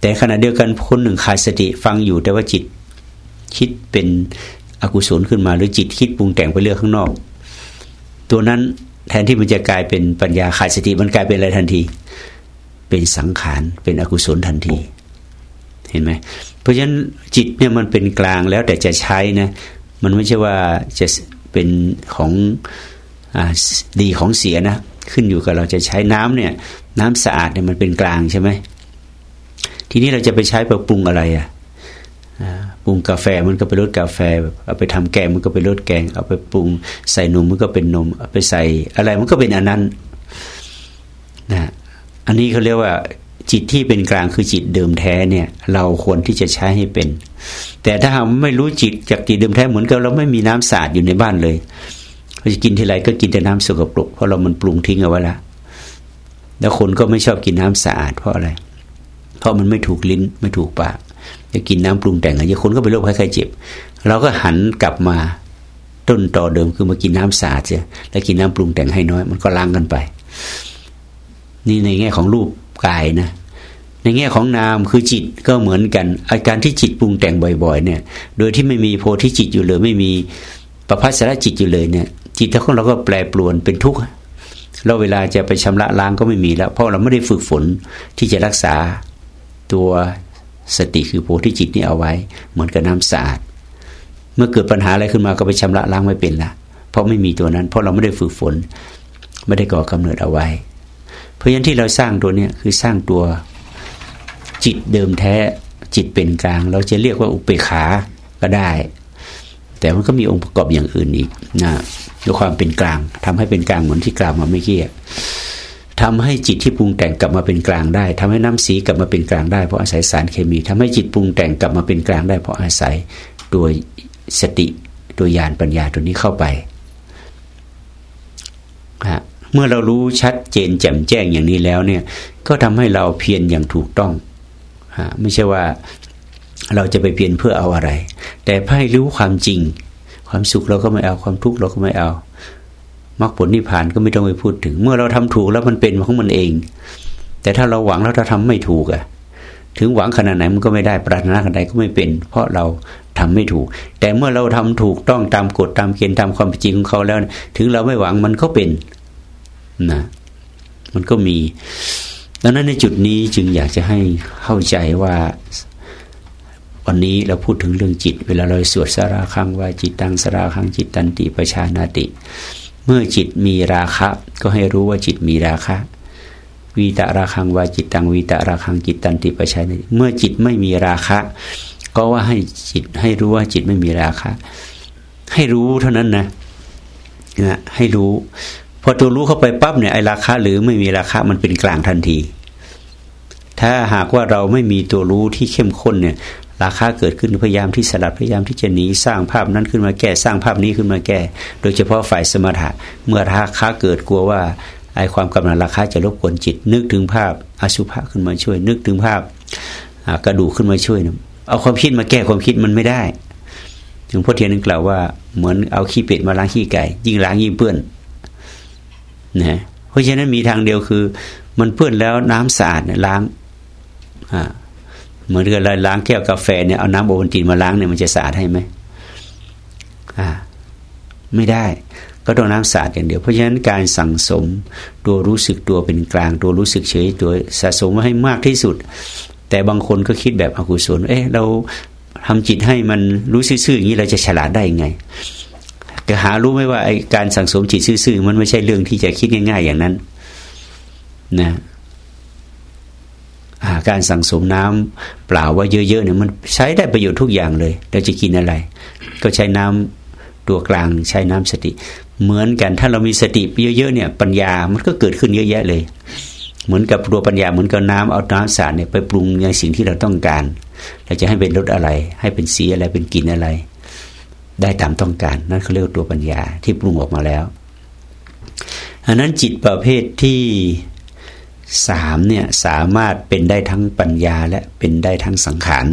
S1: แต่ขณะเดียวกันคนหนึ่งขาดสติฟังอยู่แต่ว่าจิตคิดเป็นอกุศลขึ้นมาหรือจิตคิดปรุงแต่งไปเรื่องข้างนอก ตัวนั้นแทนที่มันจะกลายเป็นปัญญาขาดสติมันกลายเป็นอะไรทันที เป็นสังขารเป็นอกุศลทันที เห็นไหมเพราะฉะนั้นจิตเนี่ยมันเป็นกลางแล้วแต่จะใช้นะมันไม่ใช่ว่าจะเป็นของอดีของเสียนะขึ้นอยู่กับเราจะใช้น้ำเนี่ยน้ำสะอาดเนี่ยมันเป็นกลางใช่ไหมทีนี้เราจะไปใช้ปรุงอะไรอะ่ะปรุงกาแฟมันก็ไปรสกาแฟเอาไปทำแกงมันก็ไปรสแกง เอาไปปรุงใส่นมมันก็เป็นนมเอาไปใส่อะไรมันก็เป็นอันนั้นนะอันนี้เขาเรียกว่า จิตที่เป็นกลางคือจิตเดิมแท้เนี่ย เราควรที่จะใช้ให้เป็น แต่ถ้าเราไม่รู้จิตจากจิตเดิมแท้เหมือนกับเราไม่มีน้ำสะอาดอยู่ในบ้านเลยเราจะกินทีไรก็กินแต่น้ำสกปรกเพราะเรามันปรุงทิ้งเอาไว้ล้วแล้วคนก็ไม่ชอบกินน้ำสะอาดเพราะอะไร เพราะมันไม่ถูกลิ้นไม่ถูกปากจะกินน้ำปรุงแต่งอะไรคนก็เป็นโรคไข้ไข้เจ็บ เราก็หันกลับมาต้นต่อเดิมคือมากินน้ำสะอาดเสียแล้วกินน้ำปรุงแต่งให้น้อย มันก็ล้างกันไป นี่ในแง่ของรูปกายนะ ในแง่ของนามคือจิตก็เหมือนกัน อาการที่จิตปรุงแต่งบ่อย ๆ เนี่ย โดยที่ไม่มีโพธิจิตอยู่เลย ไม่มีประพัสระจิตอยู่เลยเนี่ย จิตของเราก็แปรปรวนเป็นทุกข์แล้วเวลาจะไปชำระล้างก็ไม่มีแล้ว เพราะเราไม่ได้ฝึกฝนที่จะรักษาตัวสติคือโพธิจิตนี่เอาไว้ เหมือนกับน้ำสะอาดเมื่อเกิดปัญหาอะไรขึ้นมาก็ไปชำระล้างไม่เป็นละเพราะไม่มีตัวนั้น เพราะเราไม่ได้ฝึกฝน ไม่ได้ก่อกำเนิดเอาไว้ เพราะฉะนั้นที่เราสร้างตัวเนี้ยคือสร้างตัว จิตเดิมแท้จิตเป็นกลาง เราจะเรียกว่าอุเปขาก็ได้ แต่มันก็มีองค์ประกอบอย่างอื่นอีกนะด้วยความเป็นกลางทำให้เป็นกลางเหมือนที่กล่าวมาเมื่อกี้ทำให้จิตที่ปรุงแต่งกลับมาเป็นกลางได้ทำให้น้ำสีกลับมาเป็นกลางได้เพราะอาศัยสารเคมีทำให้จิตปรุงแต่งกลับมาเป็นกลางได้ เพราะอาศัยตัวสติตัวญาณปัญญาตัวนี้เข้าไปเมื่อเรารู้ชัดเจนแจ่มแจ้งอย่างนี้แล้วเนี่ย ก็ทำให้เราเพียรอย่างถูกต้อง ไม่ใช่ว่าเราจะไปเพียรเพื่อเอาอะไร แต่ให้รู้ความจริง ความสุขเราก็ไม่เอาความทุกข์เราก็ไม่เอามรรคผลนิพพานก็ไม่ต้องไปพูดถึง เมื่อเราทำถูกแล้วมันเป็นของมันเอง แต่ถ้าเราหวังแล้วเราทำไม่ถูกอะถึงหวังขนาดไหนมันก็ไม่ได้ปรารถนาขนาดใดก็ไม่เป็น เพราะเราทำไม่ถูก แต่เมื่อเราทำถูกต้องตามกฎตามเกณฑ์ตามความจริงของเขาแล้ว ถึงเราไม่หวังมันก็เป็นนะมันก็มี ดังนั้นในจุดนี้จึงอยากจะให้เข้าใจว่าวันนี้เราพูดถึงเรื่องจิต เวลาเราสวดสาราคังว่าจิตตังสาราคังจิตตันติประชานาติ เมื่อจิตมีราคะ ก็ให้รู้ว่าจิตมีราคะวีตะราคังวาจิตตังวีตะราคังจิตตันติปชัยเมื่อจิตไม่มีราคะ ก็ว่าให้จิตให้รู้ว่าจิตไม่มีราคะ ให้รู้เท่านั้นนะนะให้รู้ พอตัวรู้เข้าไปปั๊บเนี่ยไอ้ราคะหรือไม่มีราคะมันเป็นกลางทันที ถ้าหากว่าเราไม่มีตัวรู้ที่เข้มข้นเนี่ย ราคาเกิดขึ้นพยายามที่สลัดพยายามที่จะหนีสร้างภาพนั้นขึ้นมาแก้สร้างภาพนี้ขึ้นมาแก้ โดยเฉพาะฝ่ายสมถะเมื่อราคาเกิดกลัวว่าไอความกำหนัดราคาจะรบกวนจิต นึกถึงภาพอสุภะขึ้นมาช่วย นึกถึงภาพกระดูกขึ้นมาช่วยเอาความคิดมาแก้ความคิดมันไม่ได้ถึงพ่อเทียนนึงกล่าวว่าเหมือนเอาขี้เป็ดมาล้างขี้ไก่ ยิ่งล้างยิ่งเปื้อน นะเพราะฉะนั้นมีทางเดียวคือ มันเปื้อนแล้วน้ำสะอาดเนี่ยล้างอ่าเหมือนกับเราล้างแก้วกาแฟเนี่ยเอาน้ำโอวัลตินมาล้างเนี่ยมันจะสะอาดให้ไหมอ่า ไม่ได้ ก็ต้องน้ำสะอาดอย่างเดียว เพราะฉะนั้นการสั่งสมตัวรู้สึกตัวเป็นกลาง ตัวรู้สึกเฉยตัวสะสมให้มากที่สุด แต่บางคนก็คิดแบบอกุศล เอ๊ะเราทำจิตให้มันรู้ซื่อๆอย่างนี้เราจะฉลาดได้ยังไง แต่หารู้ไหมว่าไอการสั่งสมจิตซื่อๆมันไม่ใช่เรื่องที่จะคิดง่าย ๆ อย่างนั้นนะการสั่งสมน้ำเปล่าว่าเยอะๆเนี่ยมันใช้ได้ประโยชน์ทุกอย่างเลยเราจะกินอะไร ก็ใช้น้ำตัวกลางใช้น้ำสติ เหมือนกันถ้าเรามีสติเยอะๆเนี่ย ปัญญามันก็เกิดขึ้นเยอะแยะเลย เหมือนกับตัวปัญญาเหมือนกับน้ำเอาน้ำสารเนี่ยไปปรุงในสิ่งที่เราต้องการ เราจะให้เป็นรสอะไร ให้เป็นสีอะไรเป็นกลิ่นอะไร ได้ตามต้องการ นั่นเขาเรียกตัวปัญญาที่ปรุงออกมาแล้วอันนั้นจิตประเภทที่สามเนี่ยสามารถเป็นได้ทั้งปัญญาและเป็นได้ทั้งสังขาร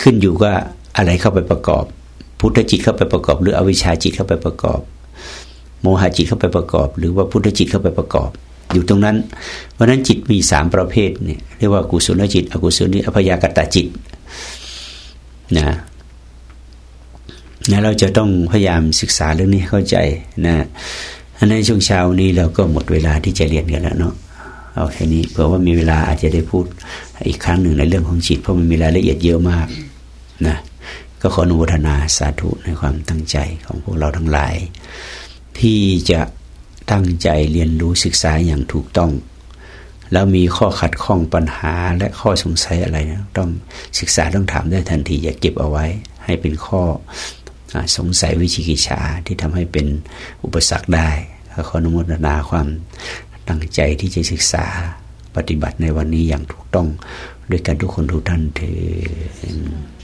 S1: ขึ้นอยู่ว่าอะไรเข้าไปประกอบ พุทธจิตเข้าไปประกอบ หรืออวิชชาจิตเข้าไปประกอบ โมหะจิตเข้าไปประกอบ หรือว่าพุทธจิตเข้าไปประกอบ อยู่ตรงนั้น เพราะนั้นจิตมีสามประเภทเนี่ยเรียกว่ากุศลจิต อกุศลจิอภยากตจิตนะ นะเราจะต้องพยายามศึกษาเรื่องนี้เข้าใจนะอันในช่วงเช้านี้เราก็หมดเวลาที่จะเรียนกันแล้วเนาะเอาแค่นี้เผื่อว่ามีเวลาอาจจะได้พูดอีกครั้งหนึ่งในเรื่องของจิตเพราะมันมีรายละเอียดเยอะมากนะก็ขออนุโมทนาสาธุในความตั้งใจของพวกเราทั้งหลาย ที่จะตั้งใจเรียนรู้ศึกษาอย่างถูกต้อง แล้วมีข้อขัดข้องปัญหาและข้อสงสัยอะไรนะต้องศึกษาต้องถามได้ทันทีอย่าเก็บเอาไว้ ให้เป็นข้อ สงสัยวิชิกิจฉาที่ทำให้เป็นอุปสรรคได้ขออนุโมทนาความตั้งใจที่จะศึกษาปฏิบัติในวันนี้อย่างถูกต้องด้วยกันทุกคนทุกท่านเถิด